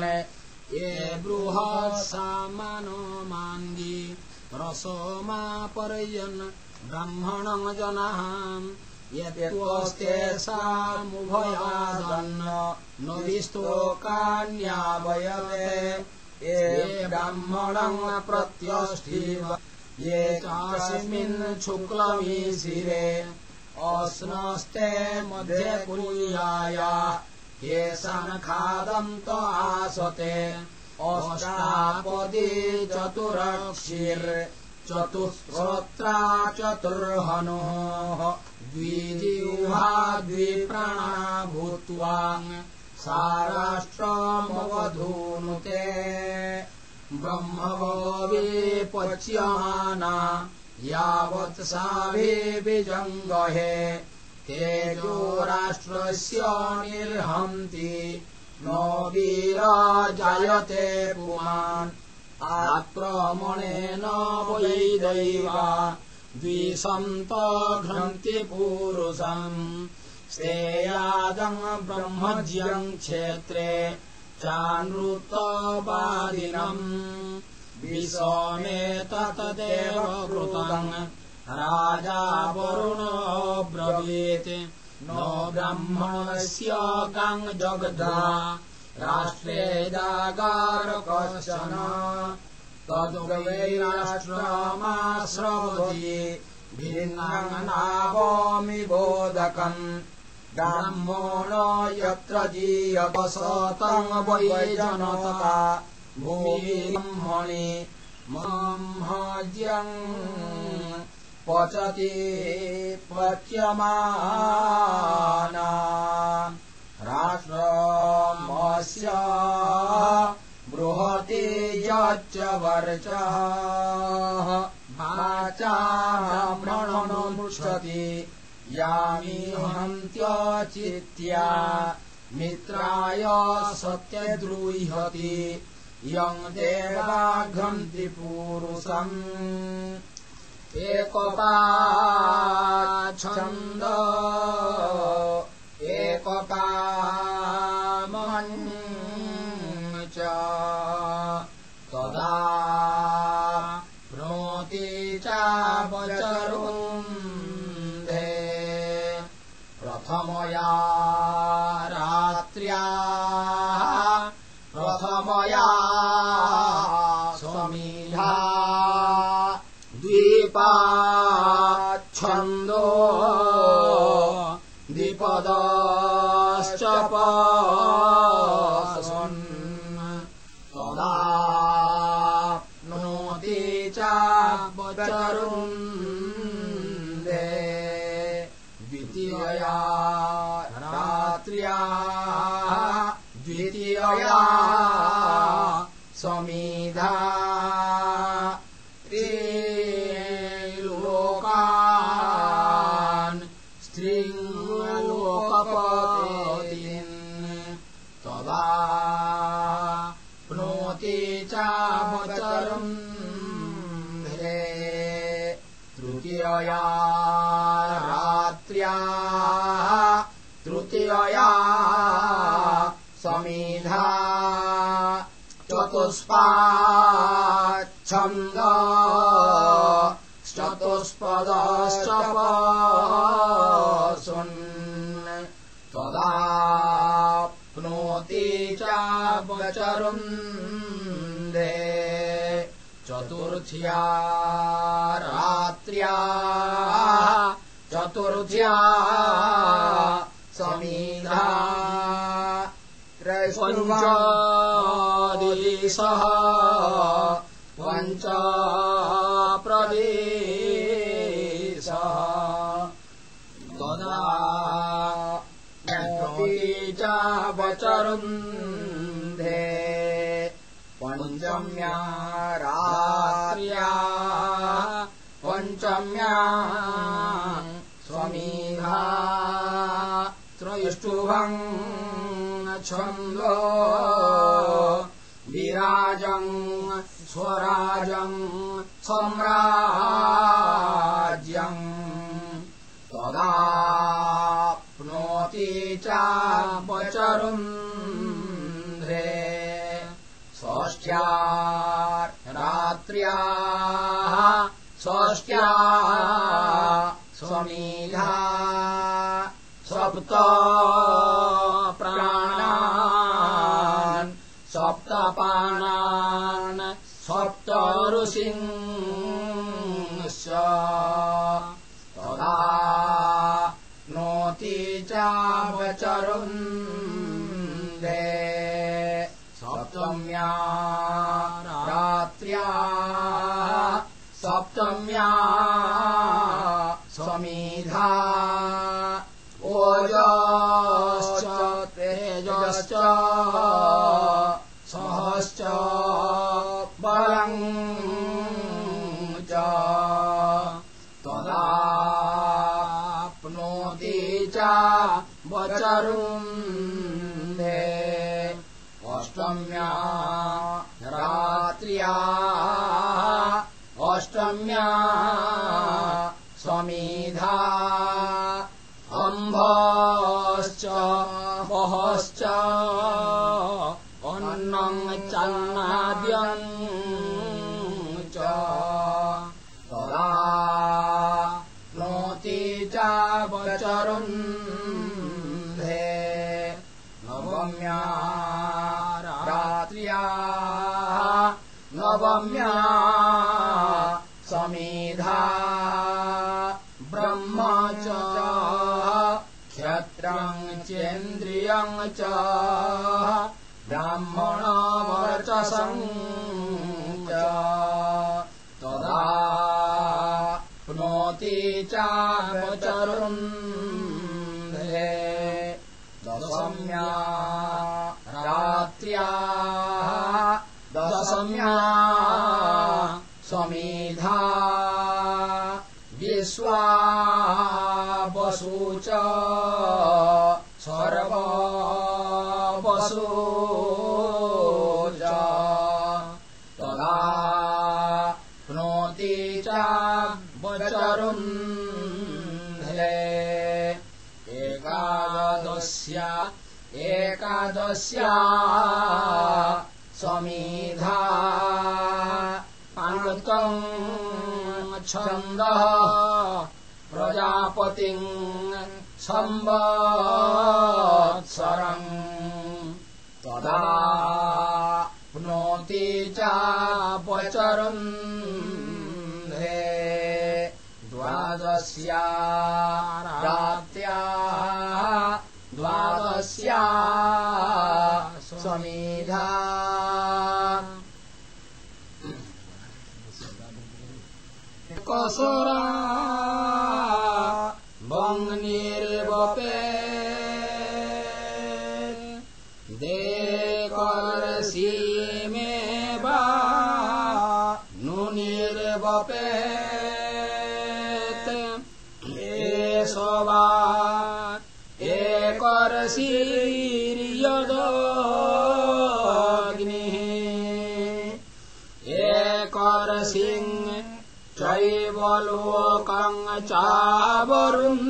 ये बृहत्सामानो माङ्गी रसोमा पर्यन् ब्राह्मणम् जनाः। यत्त्वस्तेषामुभयादन्न न विस्तोकान्यावयवे ये ब्राह्मणम् प्रत्यष्ठिव ये चास्मिन् शुक्लमीशिरे। अस्नस्ते मध्ये कुल्याया येषान् खादन्त आसते अष्टापदी चतुरक्षिर् चतुःश्रोत्रा चतुर्हनुः। द्विजिह्वा द्विप्राणा भूत्वा सा राष्ट्रमवधूनुते ब्रह्मवोविपच्यमाना यावत् साभिजङ्गहे तेजो राष्ट्रस्य निर्हन्ति। नो वीराजायते पुमान्। आक्रमणेन वै दैवा। द्विसन्त घ्नन्ति पूरुषम्। श्रेयादम् ब्रह्मज्यम् क्षेत्रे चानृतवादिनम् विषमे तदेव कृतम् राजा वरुणो ब्रवीत्। न ब्राह्मणस्य गाङ् जगधा राष्ट्रे जागार कश्चन। तद्वै राष्ट्रमाश्रवति भिन्नावमि बोधकम् ब्राह्मणो यत्र जनता भूमिब्रह्मणि ब्रह्मज्यम् पचति पच्यमाना। राष्ट्रमस्य बृहति यच्च वर्च। वाचा यामि हन्त्यचित्या मित्राय सत्यद्रुह्यति। यम् देवाघ्रन्ति पूरुषम् एकपाच्छन्द। एकपामन् च। तदा प्रोति चापचरुन्धे प्रथमया रात्र्या। प्रथमया स्वमीहा समिधा लोकान् स्त्रीलोकपतिन् तदा प्नोति चापचरुन् तृतीयया रात्र्या। तृतीयया समिधा चतुष्पाच्छन्द चतुष्पदश्च पासुन् तदा प्नोति चापचरुन्दे चतुर्थ्या रात्र्या चतुर्थ्या समिधा पञ्चादिशः पञ्च प्रदेशः तदा चापचरुन्धे पञ्चम्या रात्र्या पञ्चम्या स्वमीहा त्रयष्टुभम् छन्दो। विराजम् स्वराजम् सम्राज्यम् तदा प्नोति चापचरुन्ध्रे षष्ठ्या रात्र्या षष्ठ्या स्वमीधा सप्त प्राणान् सप्तपानान् सप्त ऋषिंश्च। तदा नोति चापचरुन्दे सप्तम्या रात्र्या सप्तम्या स्वमीधा ओजश्च तेजश्च सहश्च बलम् च तदा प्नोति च वचरुन्धे अष्टम्या रात्र्या अष्टम्या स्वमीधा अम्भश्च वहश्च अन्नम् चन्नाद्यम् च। तदा नोति चापचरुन्धे नवम्या रात्र्या नवम्या समिधा ब्रह्म चेन्द्रियम् च ब्राह्मणवर्चसम् च तदा प्नोति चापचरुन्धे दशम्या रात्र्या दशम्या स्वमेधा विश्वा वसु च सर्व वसो च चावचरुन्धे एकादस्या एकादस्या स्वमेधा। अनुतम् छन्दः। प्रजापतिम् संवत्सरम् तदा प्नोति चापचरन् द्वादश्या रात्या द्वादश्या स्वमेधा कसुरा चावरुन्धे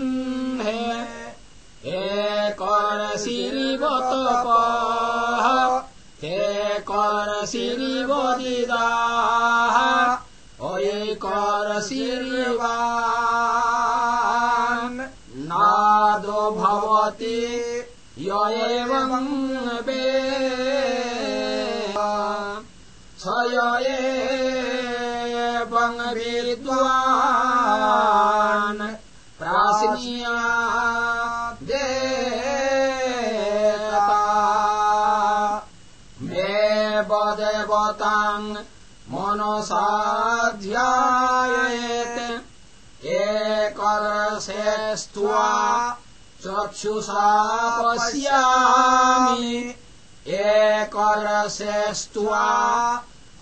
एकरशिरिवतपः एकरशिरिवदिदाः ऐकरशिरिवान् नादो भवति य एवम् वे स य देवता मे वदेवताम् मनसाध्यायेत्। एकरसेस्त्वा चक्षुषा पश्यामि। एकरसेस्त्वा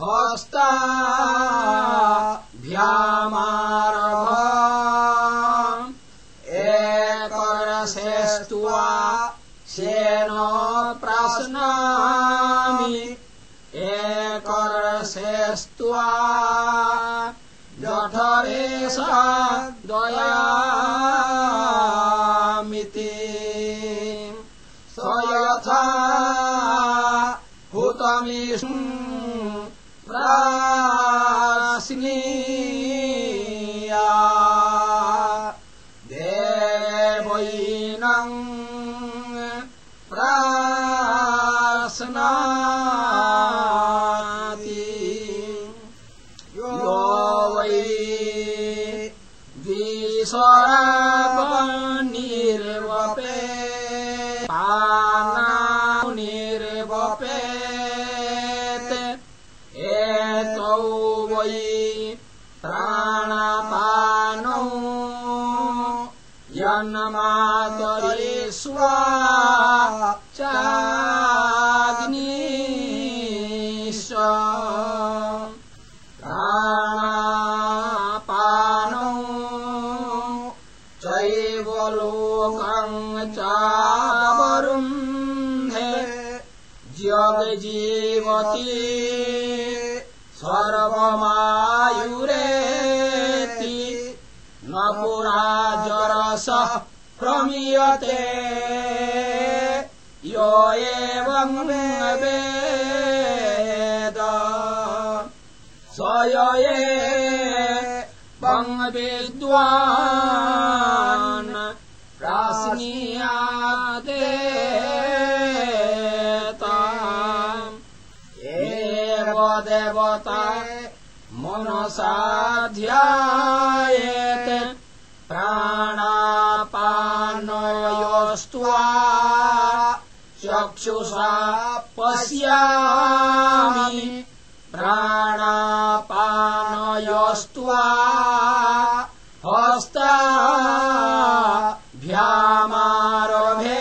हस्ता भ्यामारभ एकरसेस्त्वा शेन प्रश्नामि। एकरसेस्त्वा जठरेशा दयामिति। स यथा हुतमिषु प्राश्नीया यो वै द्विस्वरापनिर्वपे। पानानिर्वपेत् एतौ वै प्राणपानौ यन्मातरि स्वा चाग्निश्च प्राणापानौ चैव लोकम् चावरुन्धे जगजीवति सर्वमायुरेति न पुरा जरसः प्रमीयते यो एवम् वेद स य एवम् विद्वान् प्राश्नीयादेता एव देवता मनसाध्यायेत् प्राणापानयोस्त्वा चक्षुषा पश्यामि प्राणापानयोस्त्वा हस्ता भ्यामारभे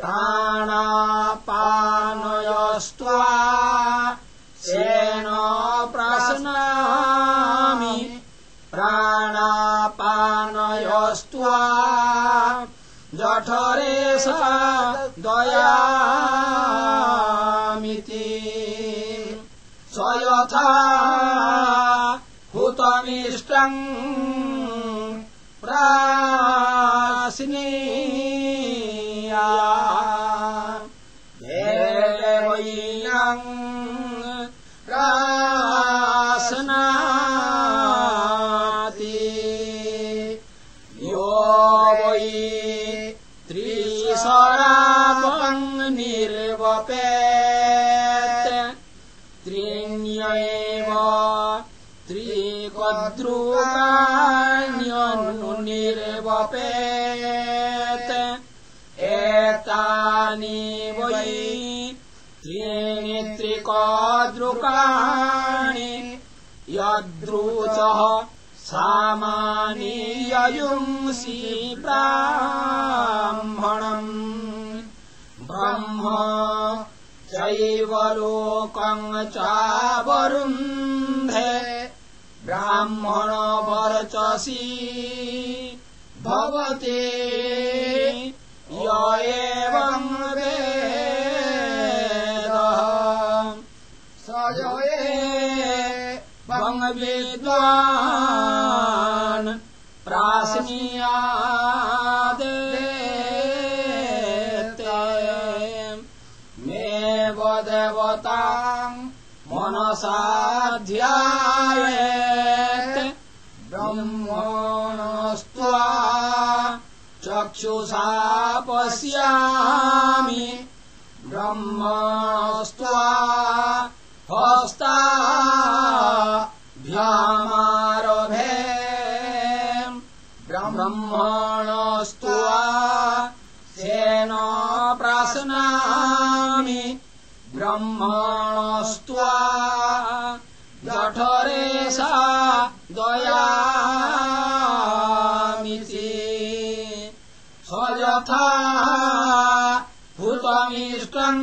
प्राणापानयोस्त्वा शेन प्रश्नामि प्राणापानयोस्त्वा जठरे दयामिति यथा हुतमिष्टम् प्रासिनीया देवैयम् प्रासनाति त्रिकद्रुकाण्यनुनिर्वपेत् एतानि वै त्रीणि त्रिकद्रुकाणि। यद्रुचः सामानीययुंसि ब्राह्मणम् ब्रह्म चैव लोकम् चावरुन्धे। ब्राह्मण वर्चसि भवते। य एवम् वेदः। स एवम् विद्वान् प्राश्नीयादेते मेव देवताम् मनसाध्यायेत् ब्रह्मणस्त्वा चक्षुषा पश्यामि। ब्रह्मणस्त्वा हस्ता भ्यामारभे ब्रह्मणस्त्वा तेन प्राश्नामि ब्रह्मणस्त्वा जठरे सा दयामिति स यथा भूतमिष्टम्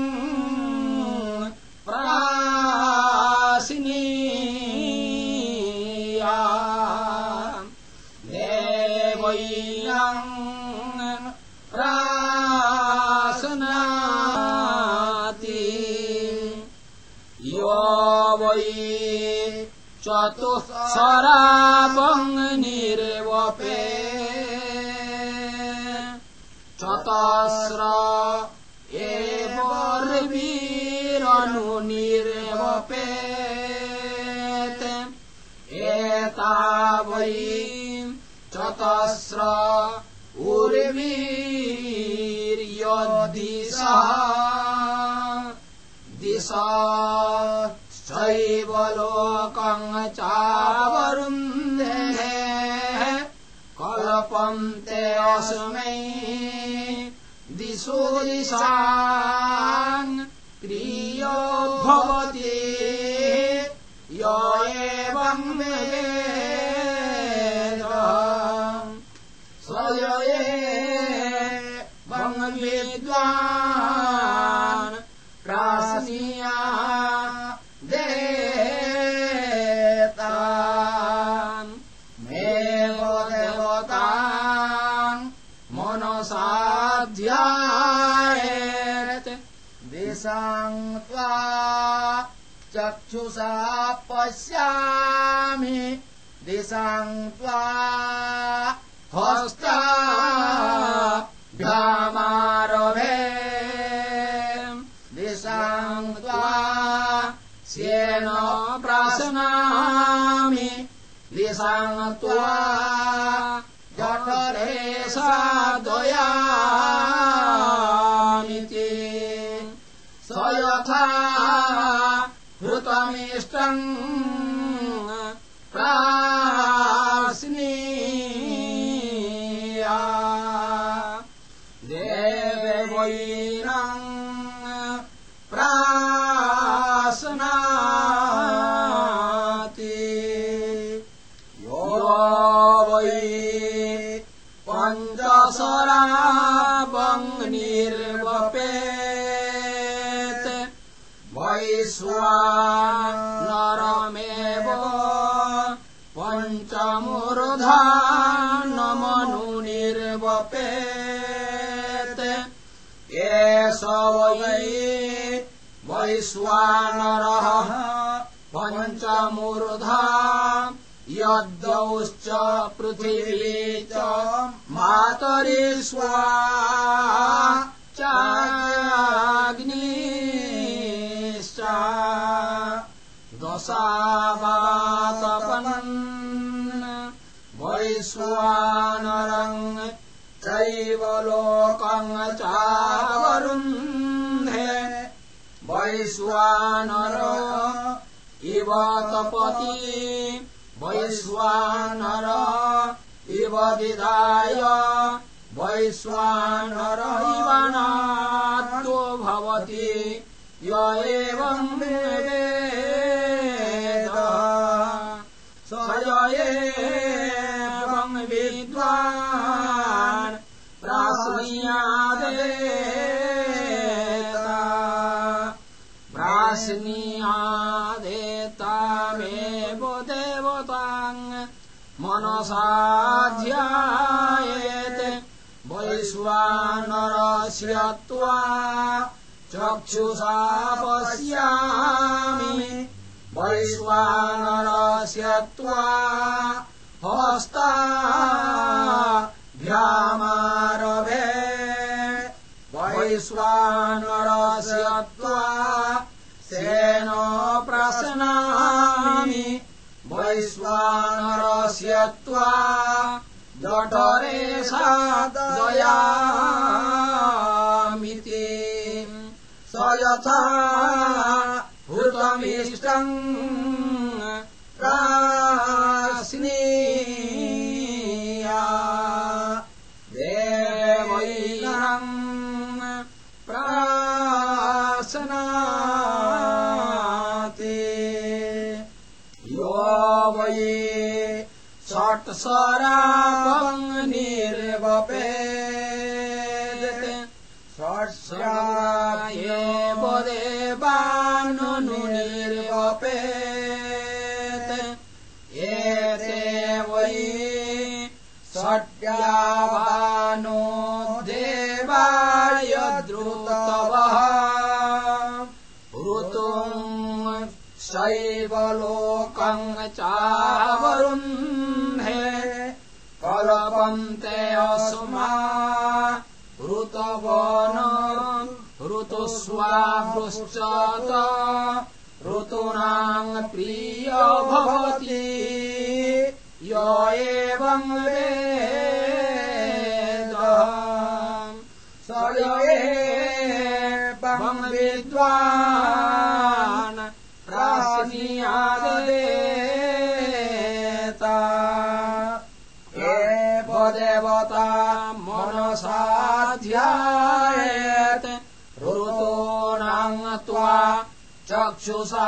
चतुःसरापम् निर्वपे चतस्र एवर्वीरनुनिर्वपेत् एता वै चतस्र उर्वीर्यदिशः दिशश्चैव लोकम् चावरुन्धे कल्पन्ते अस्मै दिशो दिशान् प्रियो भवति य एवम् वेद। स्वये विद्वान् चक्षुषा पश्यामि दिशाम् त्वा हस्ता भ्यामारभे दिशाम् त्वा स्येन प्राशनामि। दिशाम् त्वा जठरे सा दयामिति हृतमिष्टम् वैश्वानरः पञ्चमूर्धा यद्यौश्च पृथिवी च मातरिष्वा चाग्निश्च दशावातपन् वैश्वानरम् चैव लोकम् चावरुन्धे वैश्वानर इव तपति। वैश्वानर इव विदाय वैश्वानर इव नातो भवति। य एवम् प्राश्नीयादेतामेव देवताम् मनसाध्यायेते। वैश्वानरस्य त्वा चक्षुषा पश्यामि वैश्वानरस्य त्वा हस्ता भ्यामारभे वैश्वानरस्य त्वा सेन प्रश्नामि वैश्वानरस्य त्वा जठरे सादयामिति स यथा हृतमिष्टम् प्राश्नीया षट्सरापम् निर्वपेत् षट्सरायेव देवानुनु निर्वपेत् एते वै षड्यावानो देवाय द्रुतवः ऋतुम् शैव लोकम् चावरुन्धे कल्पन्ते अस्मा। ऋतवन ऋतुस्वावृश्च ऋतूनाम् प्रिय भवति। य वेद। स य प्राश्नीयादेता मनसाध्यायेत् ऋतूनाम् त्वा चक्षुषा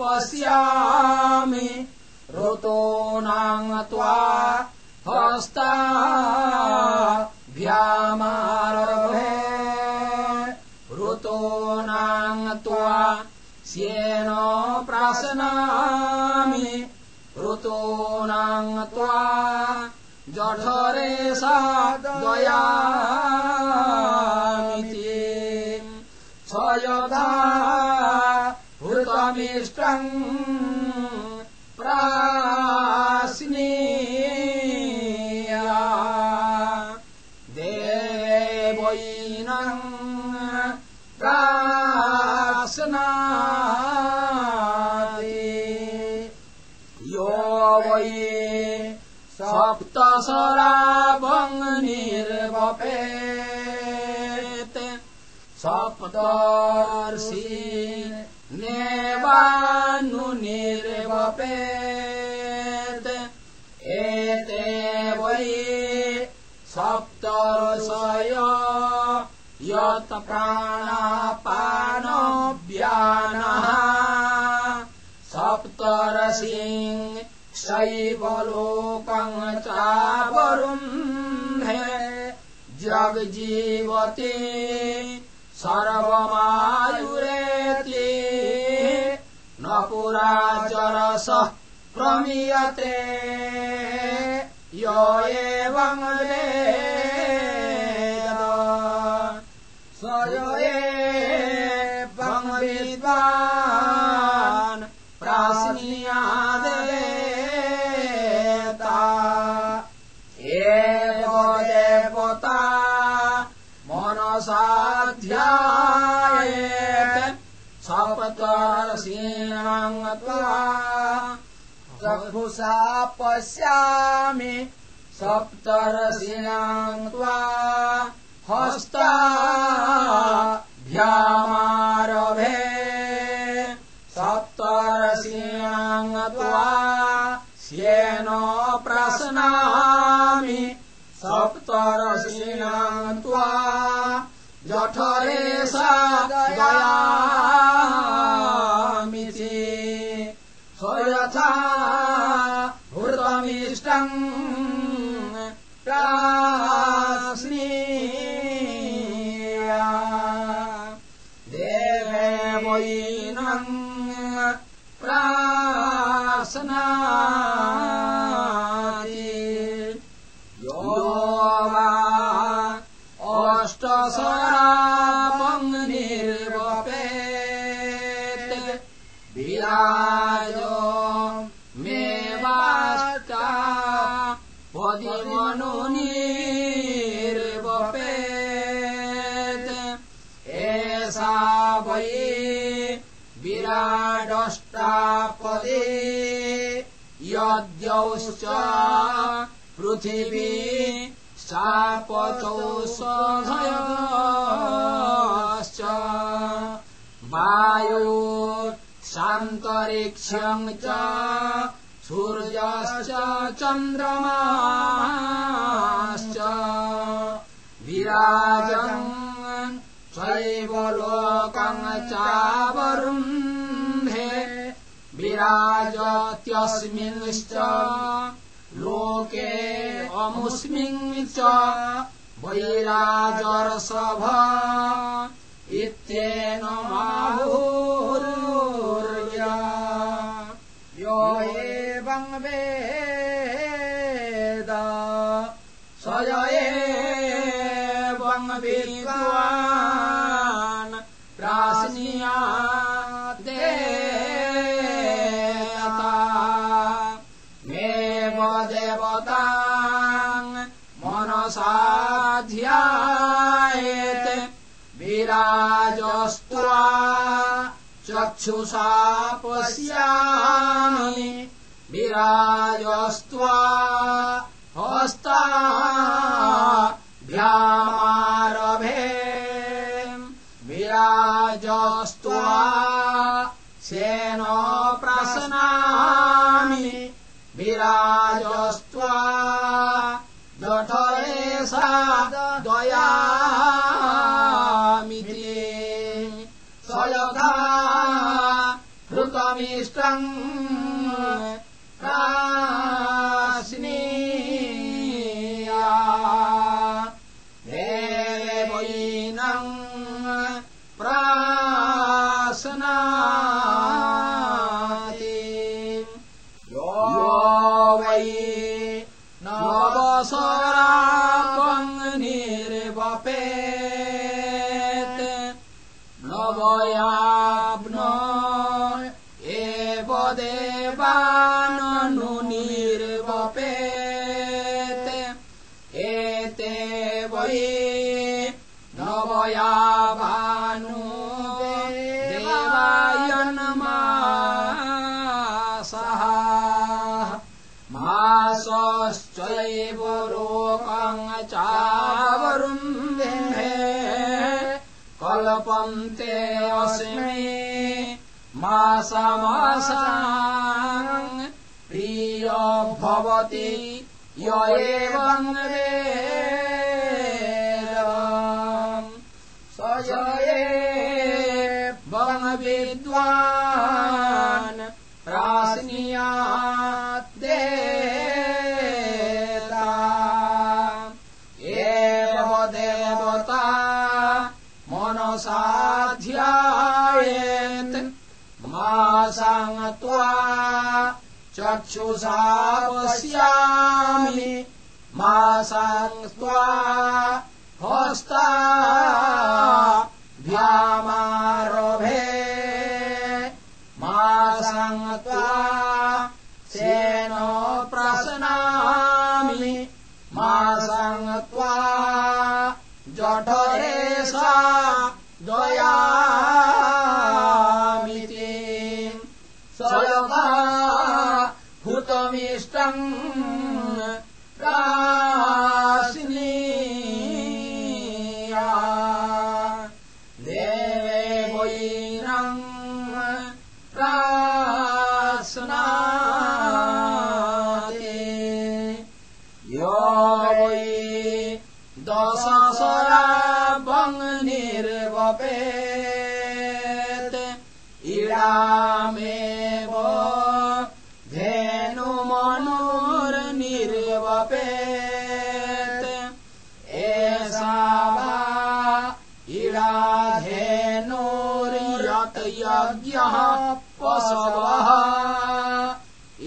पश्यामि। ऋतूनाम् त्वा हस्ता भ्यामारभे ऋतूनाम् त्वा ऋतूनाम् त्वा जठरे स यदा हृतमिष्टम् प्राश्नीया सप्तसराभङ् निर्वपेत् सप्तर्षि नेवानु निर्वपेत् एते वै सप्तर्षय यत् प्राणापानव्यानः सप्तरसिंह शैव लोकम् चावरुन्धे जगजीवति सर्वमायुरेति न पुराचरसः प्रमीयते। य वेद। स य मनसाध्यायेत् सप्तर्षीणाम् त्वा पश्यामि सप्तर्षीणाम् त्वा हस्ताभ्यामारभे त्वा श्येन प्रश्नामि सप्तर्षीणाम् त्वा जठरे सा गयामि स्वयथा हृतमिष्टम् प्रास्नि देवे वैनम् प्रासना यो वा अष्टशरापम् निर्वपेत्। विराजो मे वाष्टा पदिमनुनिर्वपेत्। एषा वै विराडष्टापदे यद्यौश्च पृथिवी शापचौषधयश्च वायु शान्तरिक्ष्यम् च सूर्यश्च चन्द्रमाश्च। विराजम् स्वैव लोकम् चावरुन्धे। विराजत्यस्मिंश्च लोके अमुस्मिन् च वैराजर्षभ इत्येन माहुर्या यो एवम् वेद। स मनसाध्यायेत् विराजस्त्वा चक्षुषा पश्यामि। विराजस्त्वा हस्ता भ्यामारभे विराजस्त्वा शेन प्रश्नामि विराजस्त्वा सा दयामिति। स यथा हृतमिष्टम् मासश्चैव लोकम् चावरुन्धे कल्पन्ते अस्मि मासमासान्। प्रिय भवति य देता मा सा त्वा चक्षुषा पस्यामि मासात्वा होस्ता भ्यामारोहे मा सेनो प्रश्नामि मा सम् त्वा जठरे सा दया। हुतमिष्टम् प्रासिनीया देवे वैरम् प्रासनादे यो वै दशसरा निर्वपेत्। इडामेव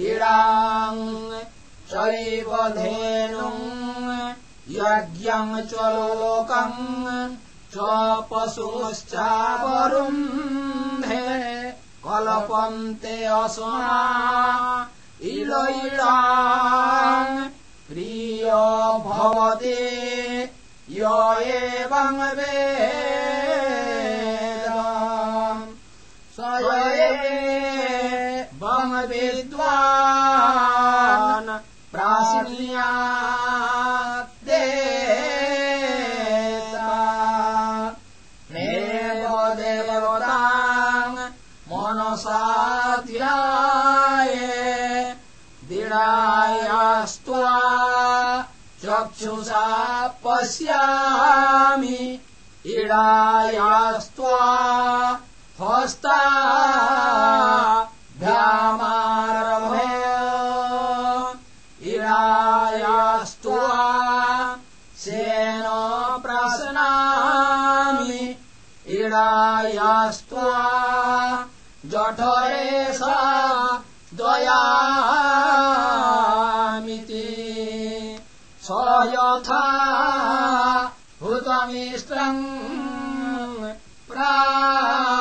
इडाम् चैव धेनुम् यज्ञम् च लोकम् च पशुश्चावरुन्धे कल्पन्ते असुना इल इडाम् प्रियो भवति य एवम् वेद। स विद्वान् प्रासिन्यात् देता नेव देवताम् मनसाध्याये दिडायास्त्वा चक्षुषा पश्यामि। इडायास्त्वा हस्ता भ्यामारभे इडायास्त्वा सेन प्रश्नामि इडायास्त्वा जठरे सा दयामिति स यथा हुतमिष्ट्रम् प्रासिनीया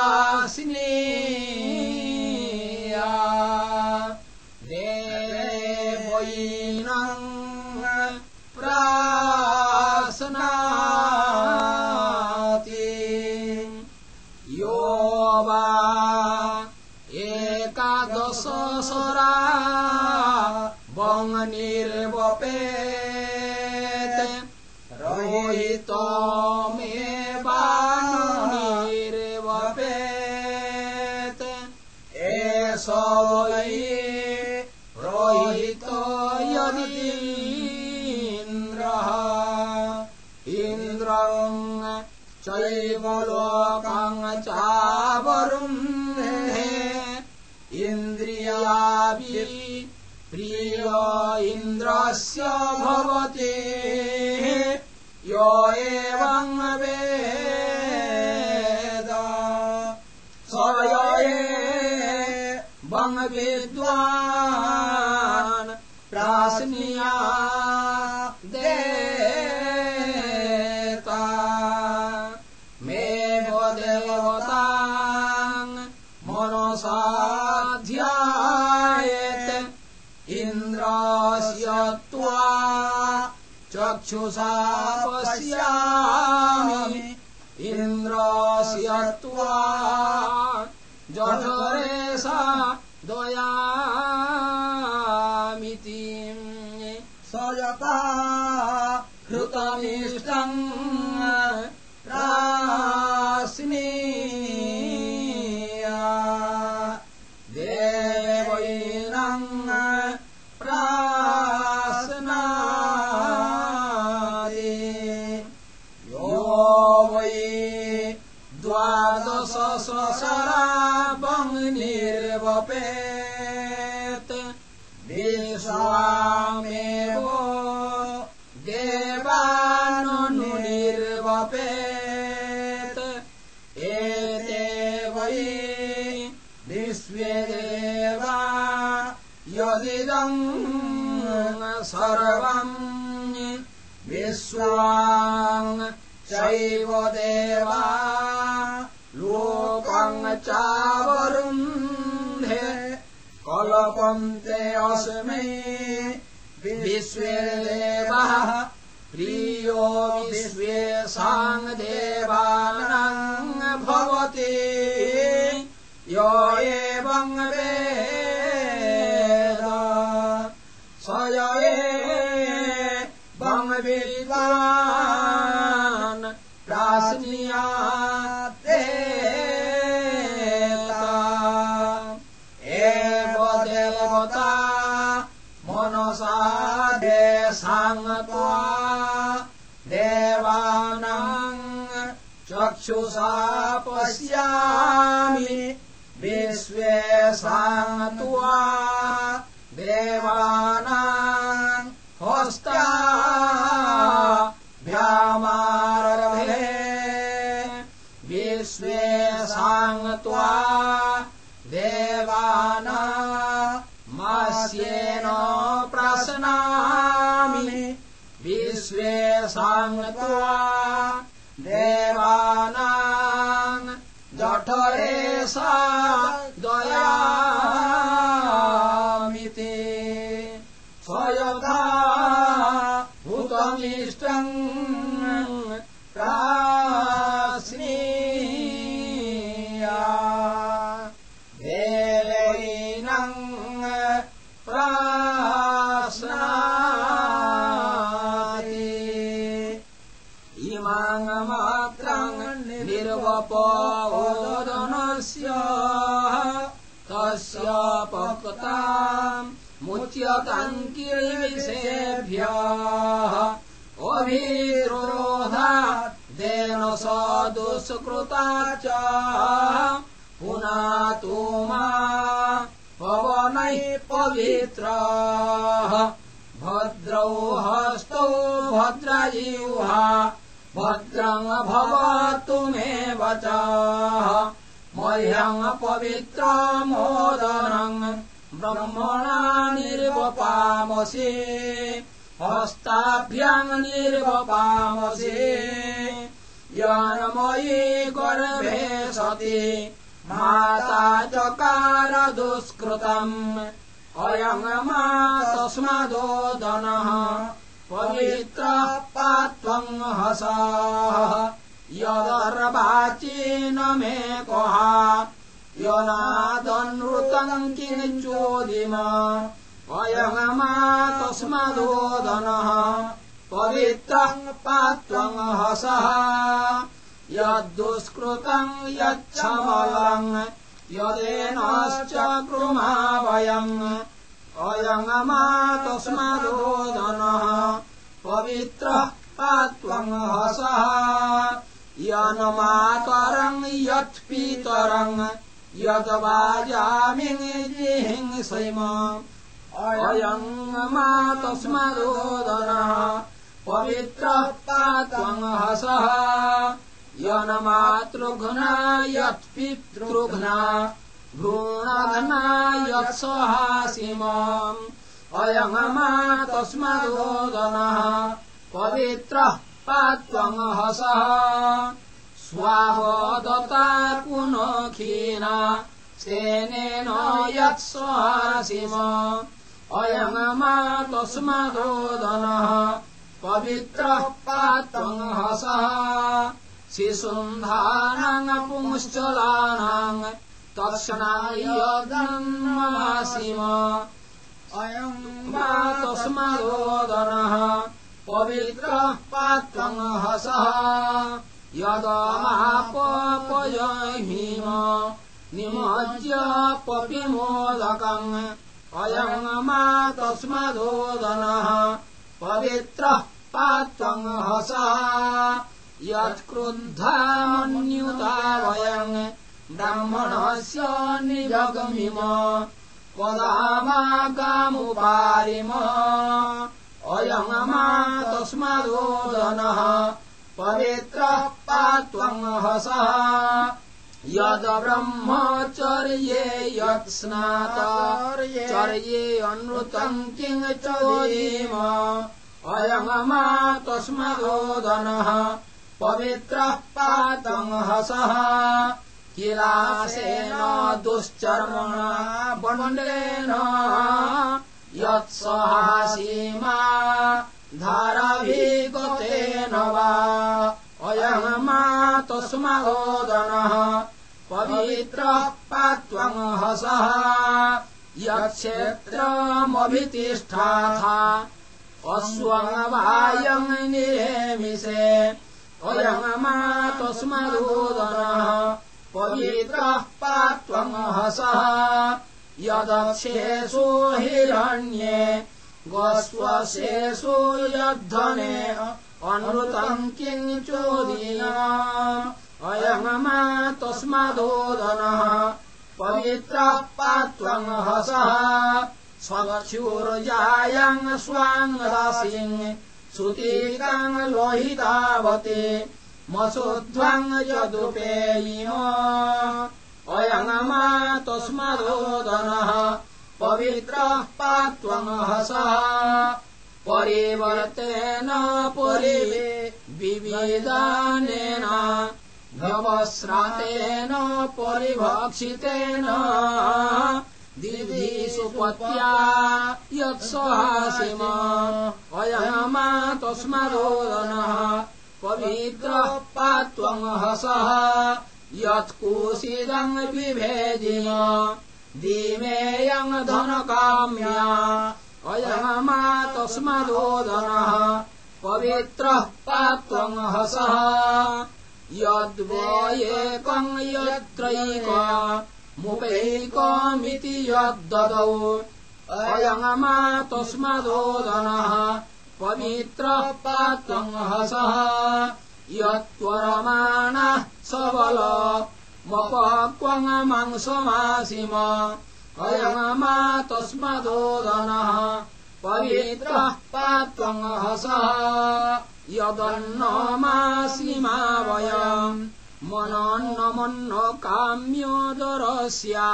वङ्निर्वपेत् रोहितमेवानुनिर्वपेत्। एष वै रोहितो यदीन्द्रः। इन्द्रम् चैव लोकम् चावरुन्धे। इन्द्रियाभि प्रिय इन्द्रस्य भवति। यो एवम् वेद। स एवम् विद्वान् प्राश्निया देता चक्षुषा पश्यामि। इन्द्रस्य त्वा जठरे सा दयामिति। स यथा हृतमिष्टम् सर्वम् विश्वाम् चैव देवा लोकम् चावरुन्धे कल्पन्ते अस्मै विश्वे देवः प्रियो विश्वेषाम् देवानाम् भवति यो एवम् वेद देशाङ्गत्वा देवानाम् चक्षुषा पश्यामि। विश्वेशाङ्गत्वा देवानाम् हस्ता भ्यामारभे विश्वेशाङ्गत्वा देवाना मास्येन प्रश्नामि। देवानाम् जठरे सा दयामिति निर्वपोदनस्य तस्य पक्ताम् मुच्यताङ्किर्विषेभ्यः अभिरोधा देन स दुष्कृता च। पुनातु मा पवनै पवित्रः। भद्रौ हस्तौ भद्रजिह्वा भद्रम् भवतु मे वचः मह्यम् पवित्रमोदनम् ब्रह्मणा निर्वपामसि हस्ताभ्याम् निर्वपामसि। यानमयी गर्भे सति माता चकार दुष्कृतम्। अयम् मा तस्मादोदनः पवित्रः पात्वम् हसाः यदर्वाचीन मे कः यनादनृतम् किञ्चोदिम अयम् मा तस्मादोदनः पवित्रम् पात्वम् हसः। यद्दुष्कृतम् यच्छमलम् यदेनश्च कृमा वयम् तस्मादोदनः पवित्रः पात्वम् हसः यन्मातरम् यत्पितरम् यद्वाजामि जिहिंसैम अयम् मा तस्मादोदनः पवित्रः पात्वम् हसः यन्मातृघ्ना यत्पितृघ्ना भ्रूणघ्ना यत्सहासिमाम् अयम् मा तस्मादोदनः पवित्रः पात्वम् हसः स्वावदता पुनखीना सेनेन यत्सहासिम अयम् मा तस्मादोदनः पवित्रः पात्वम् हसः शिशुन्धानाम् पुंश्चलानाम् तत्क्षणायदन्मासिम अयम् वा तस्मादोदनः पवित्रः पात्वम् हसः यदमापपयहीम निमज्य पपिमोदकम् अयम् मा तस्मादोदनः पवित्रः पात्वम् हसः यत्क्रुद्धामन्युता वयम् ब्राह्मणस्य निजगमिम। पदामागामुपारिम अयम् मा तस्मादोदनः पवित्रः पात्वम् हसः। यद् ब्रह्मचर्ये यत्स्नातर्ये अनृतम् किङ् चोदीम अयम् मा तस्मादोदनः पवित्रः पात्वम् हसः। किलासेन दुश्चर्मणा यत्सहासीमा धाराभिगतेन वा अयम् मा तुस्मरोदनः पवित्रः पा त्वमहसः यच्छेत्रमभितिष्ठा निरेमिषे। अयम् मा तुस्मरोदनः पवित्रः पात्वमहसः यदक्षेषु हिरण्ये गोस्वशेषु यद्धने अनृतम् किञ्चोदीया अयङ्मा तस्मदोदनः पवित्रः पात्वहसः स्वचूर्जायाम् स्वाङ्गदासीम् श्रुतीकाम् लोहितावते। मसुध्वम् यदुपेयिनो अयङ्मा तस्मदोदनः पवित्रः पात्वहसः परिवर्तेन परिवे विविधानेन व्यवस्रातेन परिभक्षितेन दिधिसुपत्या यत्सहासिम अयमा तस्मदोदनः पवित्रः पात्वहसः यत्कुशिदम् बिभेदिम दिमेयम् धनकाम्या। अयमा तस्मदोदनः पवित्रः पात्वहसः यद्वयेकम् यत्रैकमुपैकमिति यद्ददौ। अयङ्मा तस्मदोदनः पवित्रः पात्वहसः यत्त्वरमाणः सबल मपक्वङ्मांसमासिम अयङ्मा तस्मदोदनः पवित्रः पात्वहसः यदन्नमासीमा वयम् मनन्नमन्न काम्योदरस्या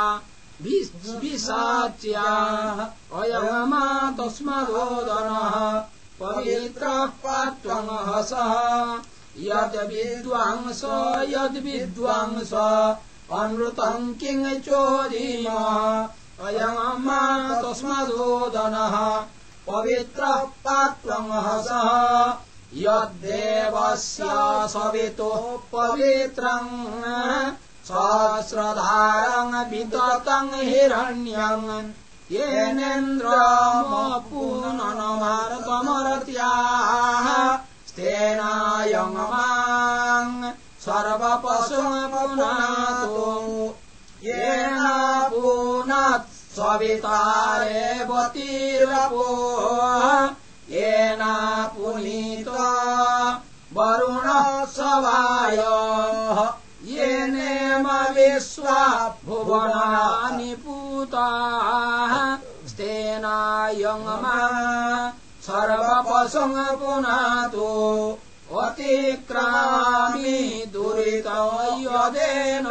विसाच्या अयङ्मा तस्मदोदनः पवित्रः पात्वहसः यद्विद्वांस यद्विद्वांस अनृतम् किङ् चोदीम अयङ्मा तस्मदोदनः पवित्रः पात्वहसः यद्देवस्य सवितुः पवित्रम् सहस्रधारम् विदतम् हिरण्यम् येनेन्द्रमपूननमार्गमरत्याः स्तेनायङ्माम् सर्वपशुपुनातो येन पूनत् सवितारेवतीर्वपो येन पुनीत्वा वरुणः सवाय येनेम विश्वा भुवनानि पूताः। स्तेनायङ्मा सर्वपशुम् पुनातो अतिक्रामि दुरितयदेन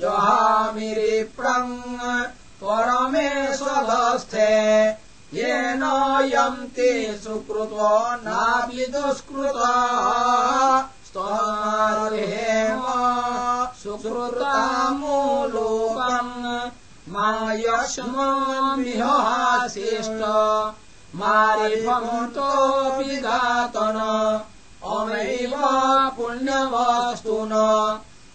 जहामिरिप्रम् परमेश्वरस्थे येन यन्ति सुकृतो नाभिदुष्कृता स्तोहेम सुकृतामूलोकम् मा मारिफन्तोऽपि दातन अमैव पुण्यवस्तुन।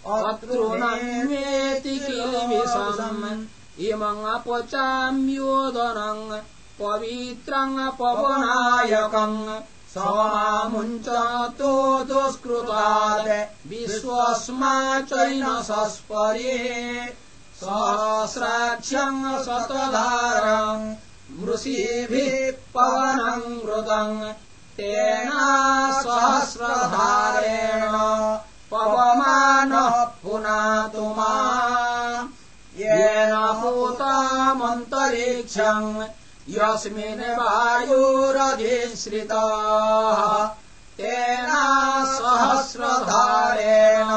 अतृणन्वेति किलमिषम् इमङपचाम्योदनम् पवित्रम् पवनायकम्। समामुञ्चतो दुष्कृतात् विश्वस्मा चैन सस्परे। सहस्राक्ष्यम् शतधारम् मृषिभिः पवनम् मृदम् तेन सहस्रधारेण पवमानः पुनातु मा येन भूतामन्तरिक्षम् यस्मिन् वायुरधिश्रिताः तेन सहस्रधारेण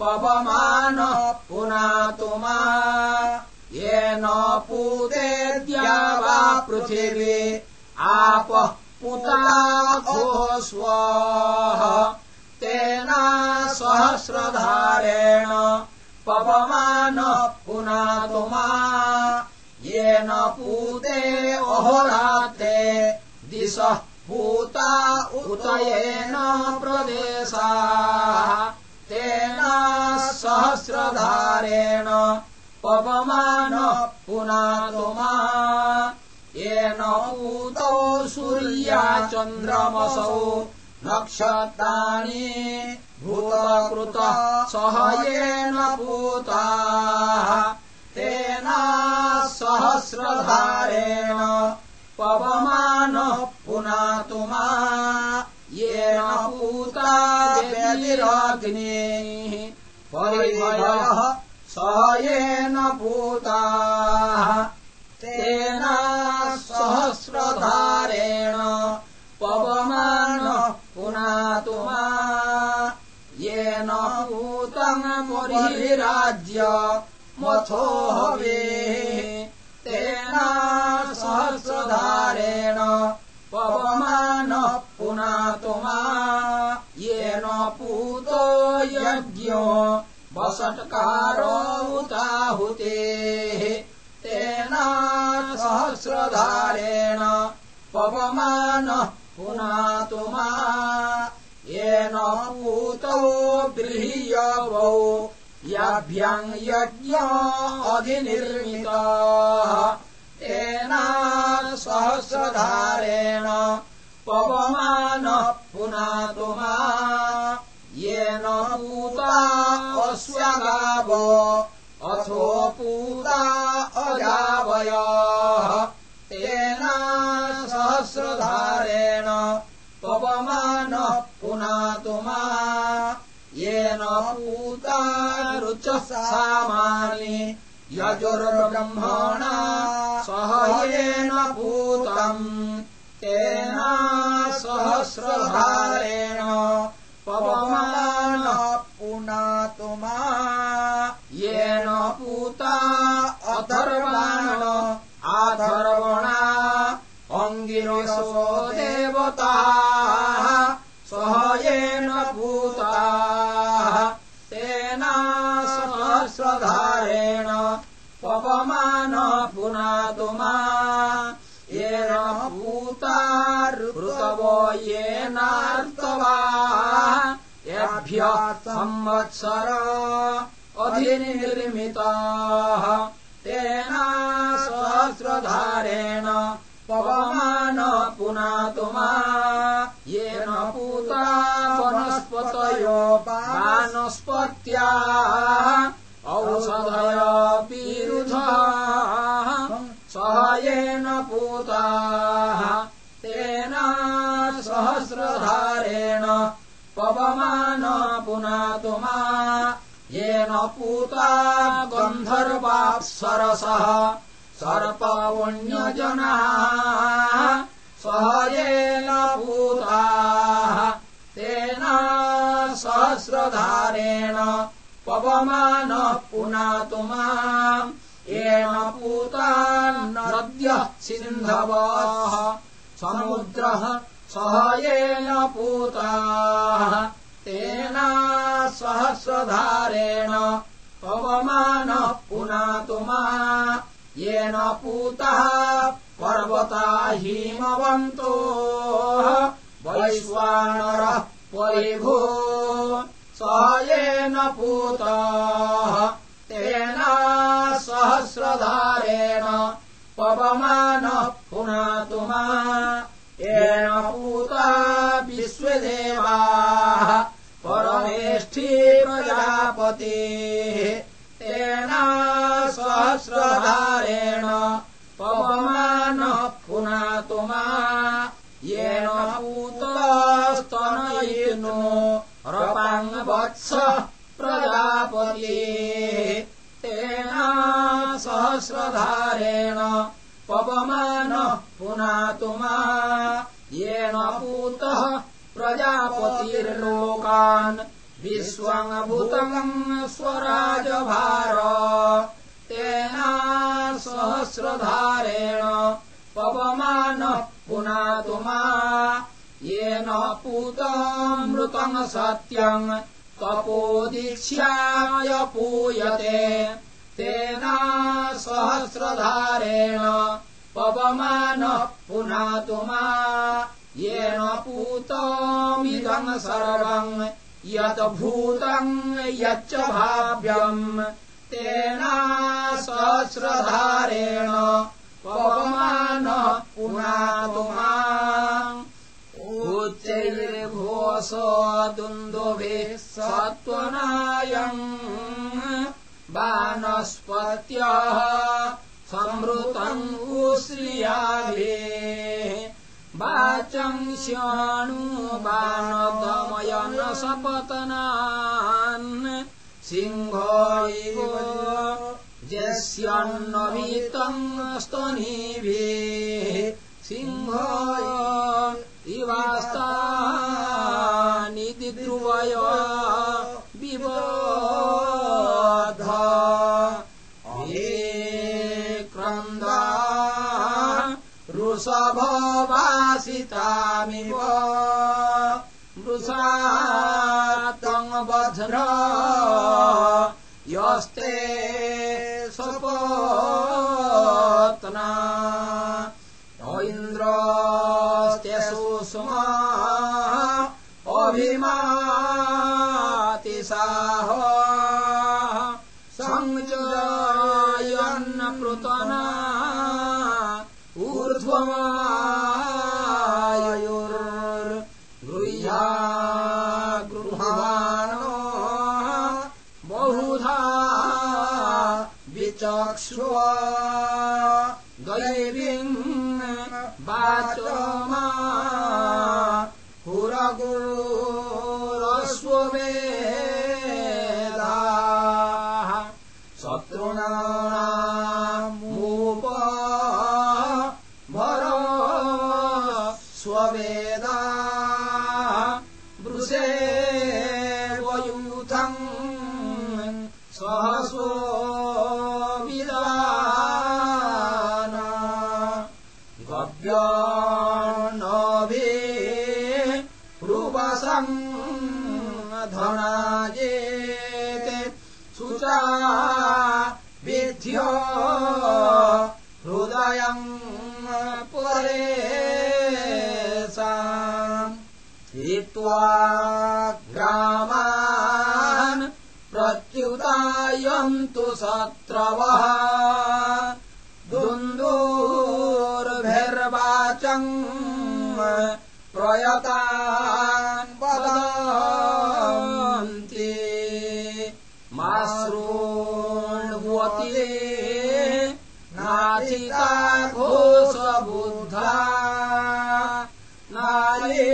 पवमानः पुनातु मा येन पूतेद्या वा पृथिवी आपः पुताघोस्वः तेन सहस्रधारेण पवमानः पुनातु मा। येन पूते अहोरात्रे दिशः पूता उत येन प्रदेशा। तेन सहस्रधारेण पवमान पुनातुमा। येन पूतौ सूर्या चन्द्रमसौ। नक्षत्राणि भूतकृत सह येन पूता। तेन सहस्रधारेण पवमानः पुनातु मा येन पूता व्यतिराग्नेः। परिभयः स येन पूता तेन सहस्रधारेण पवमानः पुनातु मा। येन पूतम् परिराज्य मथो हवेः तेन सहस्रधारेण पवमानः पुनातु मा। येन पूतो यज्ञो वसत्कारो उताहुतेः तेन सहस्रधारेण पवमानः पुनातु मा। येन पूतौ गृह्यवौ याभ्याम् यज्ञ अधिनिर्मिताः। तेन सहस्रधारेण पवमानः पुनातु मा अश्वगाव अथो पूता अजावयः। तेन सहस्रधारेण पवमानः पुनातु मा। येन पूता रुचः सामानि यजुर्ब्रह्मणा सह येन पूतम्। तेन सहस्रधारेण पवमानः पुनातु मा येन पूता अथर्वाण आथर्वणा अङ्गिरसो देवताः सह येन पूताः। तेन सहस्रधारेण पवमान पुनातु मा पूता ऋतवो येनार्तवा येभ्यः संवत्सर अधिनिर्मिताः। तेन सहस्रधारेण पवमान पुनातु मा येन पूता वनस्पतयो वानस्पत्या। औषधयपीरुधाः सह येन पूताः तेन सहस्रधारेण पवमान पुनातु मा येन पूता गन्धर्वाप्सरसः सर्पवण्यजनाः सह येन पूताः तेन सहस्रधारेण पवमानः पुनातु मा येन पूता नद्यः सिन्धवाः समुद्रः येन पूताः तेन सहस्रधारेण पवमानः पुनातु मा येन पूतः पर्वता हिमवन्तो वैश्वानरः परिभो स पूताः सहस्रधारेण पवमानः पुनातु मा येन पूता विश्वदेवाः परमेष्ठी प्रजापतेः। तेन सहस्रधारेण पवमानः पुनातु मा येन पूतस्तनयिनो प्रजापतेः। तेन सहस्रधारेण पवमानः पुनातु मा येन पूतः प्रजापतिर्लोकान् विश्वङ्भूतम् स्वराजभार। तेन सहस्रधारेण पवमानः पुनातु मा येन पूतामृतम् सत्यम्। तपोदीक्ष्याय पूयते तेन सहस्रधारेण पवमानः पुनातु मा। येन पूतमिदम् सर्वम् यद्भूतम् यच्च भाव्यम्। तेन सहस्रधारेण पवमानः पुनातुमा उच्चैर्घोष दुन्दुभिः सत्त्वनायम् बानस्पत्यः संवृतम् उश्रियाभिः वाचम् श्याणुबाणदमयन सपतनान् सिंह इव जस्यन्नवीतम् स्तनीभिः। सिंह इवास्तानि दिद्रुवय वृषभवासितामिव वृषा त्वङ्भ्र यस्ते स्वपत्ना इन्द्रस्त्यसुष्मा अभिमातिसाह सञ्जयन्न विचक्ष्व दैवीम् वाचमा पुरगुरुरस्ववेदाः शत्रुणामूप हृदयम् हित्वा ग्रामान् प्रत्युतायन्तु शत्रवः। दुन्दोर्भिर्वाचम् प्रयतान् घोषबुद्धा। नाये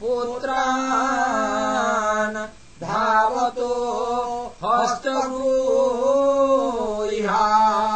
पुत्रान् धावतो हस्तभूहा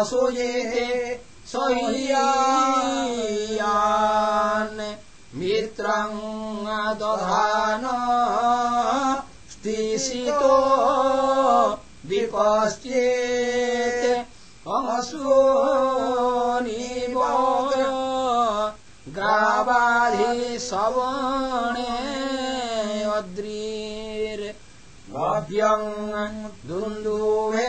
वसुये सह्यान् मित्रम् दधान स्तिशितो विपश्चेत् अशोनिव गावाधि सवणे अद्रीर्भव्यम् दुन्दुभे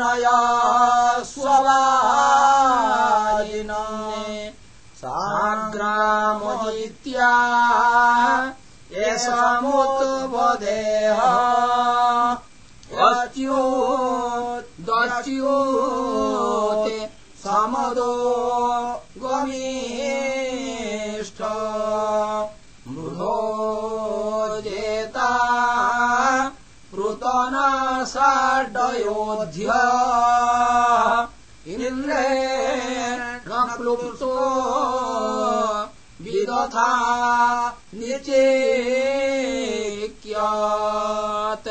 उद्भेद बाह्ये मन्त्रम् प्रजनया स्ववायिन साग्रामजित्या एषमुत्वदेह दच्योते समदो गमिष्ठ साडयोध्य इन्द्रे न क्लुप्तो विदथा निचेक्यात्।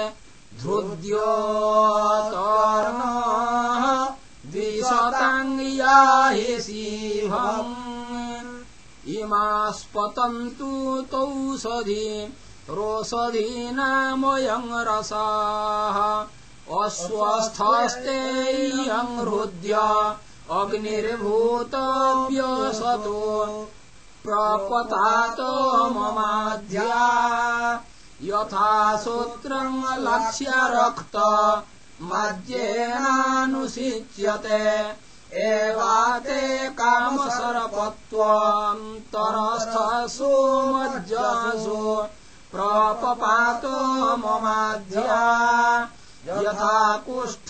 धृद्योतर्न द्विशताङ्ग्याहि शिवम्। इमास्पतन्तु तौषधि रोषधीनामयम् रसाः। अस्वस्थस्ते इयम् हृद्य अग्निर्भूतव्यसतो प्रपतात ममाध्या। यथा सूत्रम् लक्ष्य रक्त मद्येनानुषिच्यते एवाते कामसर्पत्वन्तरस्थसु मज्जासु प्रपपातो ममाध्या। यथा कुष्ठ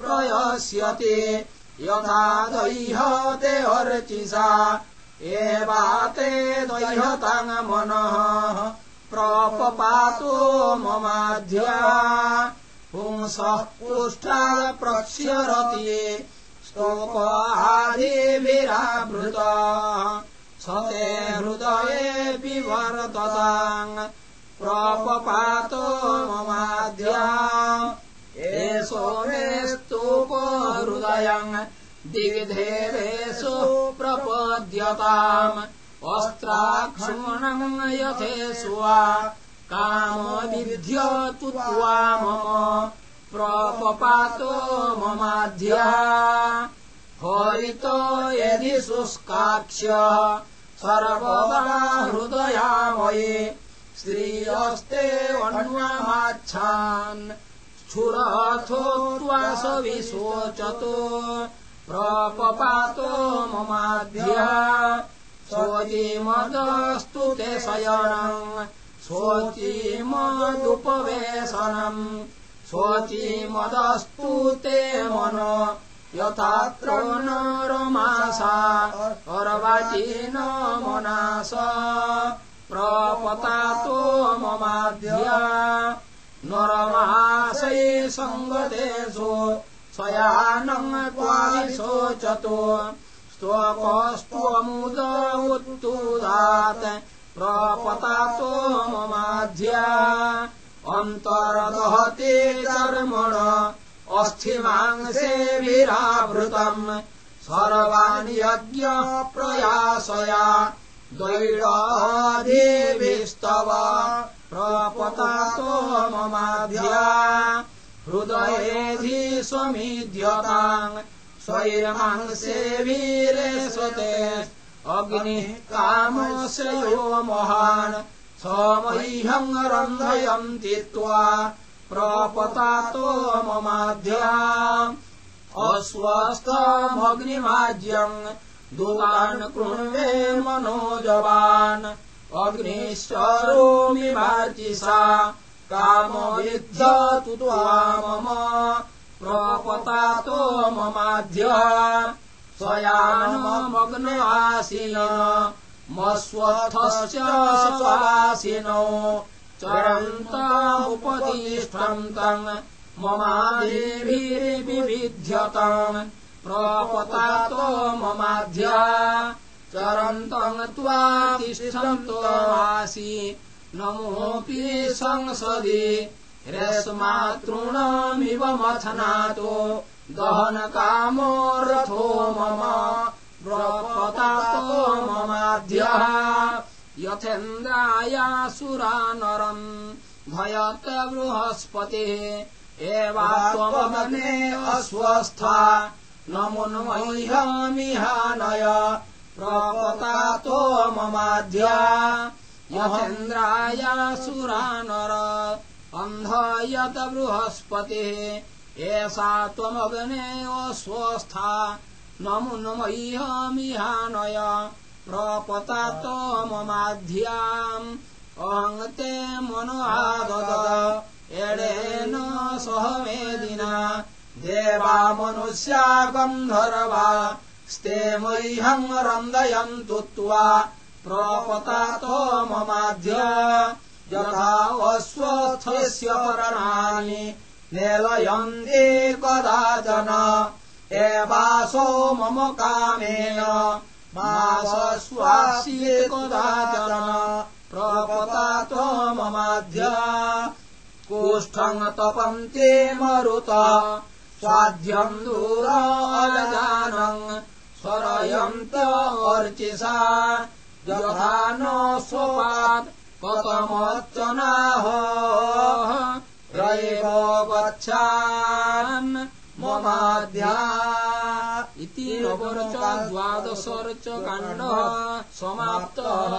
प्रयस्यति। यथा दह्यते अर्चिषा एवाते दह्यताङ् मनः। प्रपपातो ममाध्या। पुंसः कुष्ठात् प्रक्ष्यरति स्तोकादिभिरावृत सते हृदये विवर्तताङ् प्रपपातो ममाध्या एषो मे स्तूपहृदयम् दिग्धेरेषु प्रपद्यताम्। वस्त्राक्षुणम् यथेषु वा। कामविध्यतु त्वा मम। प्रपपातो ममाध्या हरितो यदि शुष्काक्ष्य। सर्वदा हृदयामये श्रियस्ते वन्वामाच्छान् स्फुरथो त्वासविशोचतो प्रपपातो ममाध्या स्वजिमदस्तु ते शयनम् स्वचिमदुपवेशनम् स्वचिमदस्तु ते मन। यथात्र न रमासा अर्वाचीन मनास प्रपतातो ममाध्या नरमासै सङ्गतेषु स्वयानम् क्वाविशोचतो स्तोकस्त्वमुद उत्तुदात् प्रपतातो ममाध्या अन्तर्दहते कर्मण। अस्थिमांसेभिरावृतम् सर्वाणि यज्ञ प्रयासया द्वैडादेभिस्तव प्रपतातो ममाध्या हृदयेधि स्वमिध्यताम् स्वयमांसे वीरे स्वते अग्निः कामस्य महान् समह्यम् रन्धयन्ति त्वा प्रपतातो ममाध्या अस्वस्थमग्निमाज्यम् दुवान् कृण्वे मनोजवान्। अग्निश्चरोमि वाचिसा कामविद्धतु त्वा मम प्रपतातो ममाध्य स्वयानमग्नवासिन। मस्वथस्य स्वासिनो। चरन्तमुपतिष्ठन्तम् ममादिभिर्विविध्यतम् प्रपतातो ममाध्या। चरन्तम् त्वा तिष्ठन्तोऽसि नमोऽपि संसदि। ह्यस्मातॄणामिव मथनातो। दहनकामो रथो मम। प्रपतातो ममाध्यः। यथेन्द्रायासुरा नरम् भयत बृहस्पतिः। एवा त्वमग्ने अस्वस्था नमुन्मह्यमिहानय प्रपतातो ममाध्या यथेन्द्रायासुरा नर अन्ध यत बृहस्पतिः एषा त्वमग्ने अस्वस्था नमुन्मह्यमिहानय प्रपतातो ममाध्याम् अङ्ते मनोहादद एडेन सह मेदिना देवा मनुष्या गन्धर्वा स्ते मह्यम् रन्दयन्तु त्वा प्रपतातो ममाध्य यथा अस्वस्थस्य परणानि मेलयन्ति कदाचन एवासो मम कामेन मासस्वास्ये कदाचन प्रपतातो ममाध्य कोष्ठम् तपन्ते मरुत स्वाध्यम् दूरालजानम् स्वरयन्त अर्चिसा यथा न स्वपात् कथमर्चनाः रैव गच्छान् ममाध्या इति नवरच द्वादशरच काण्डः समाप्तः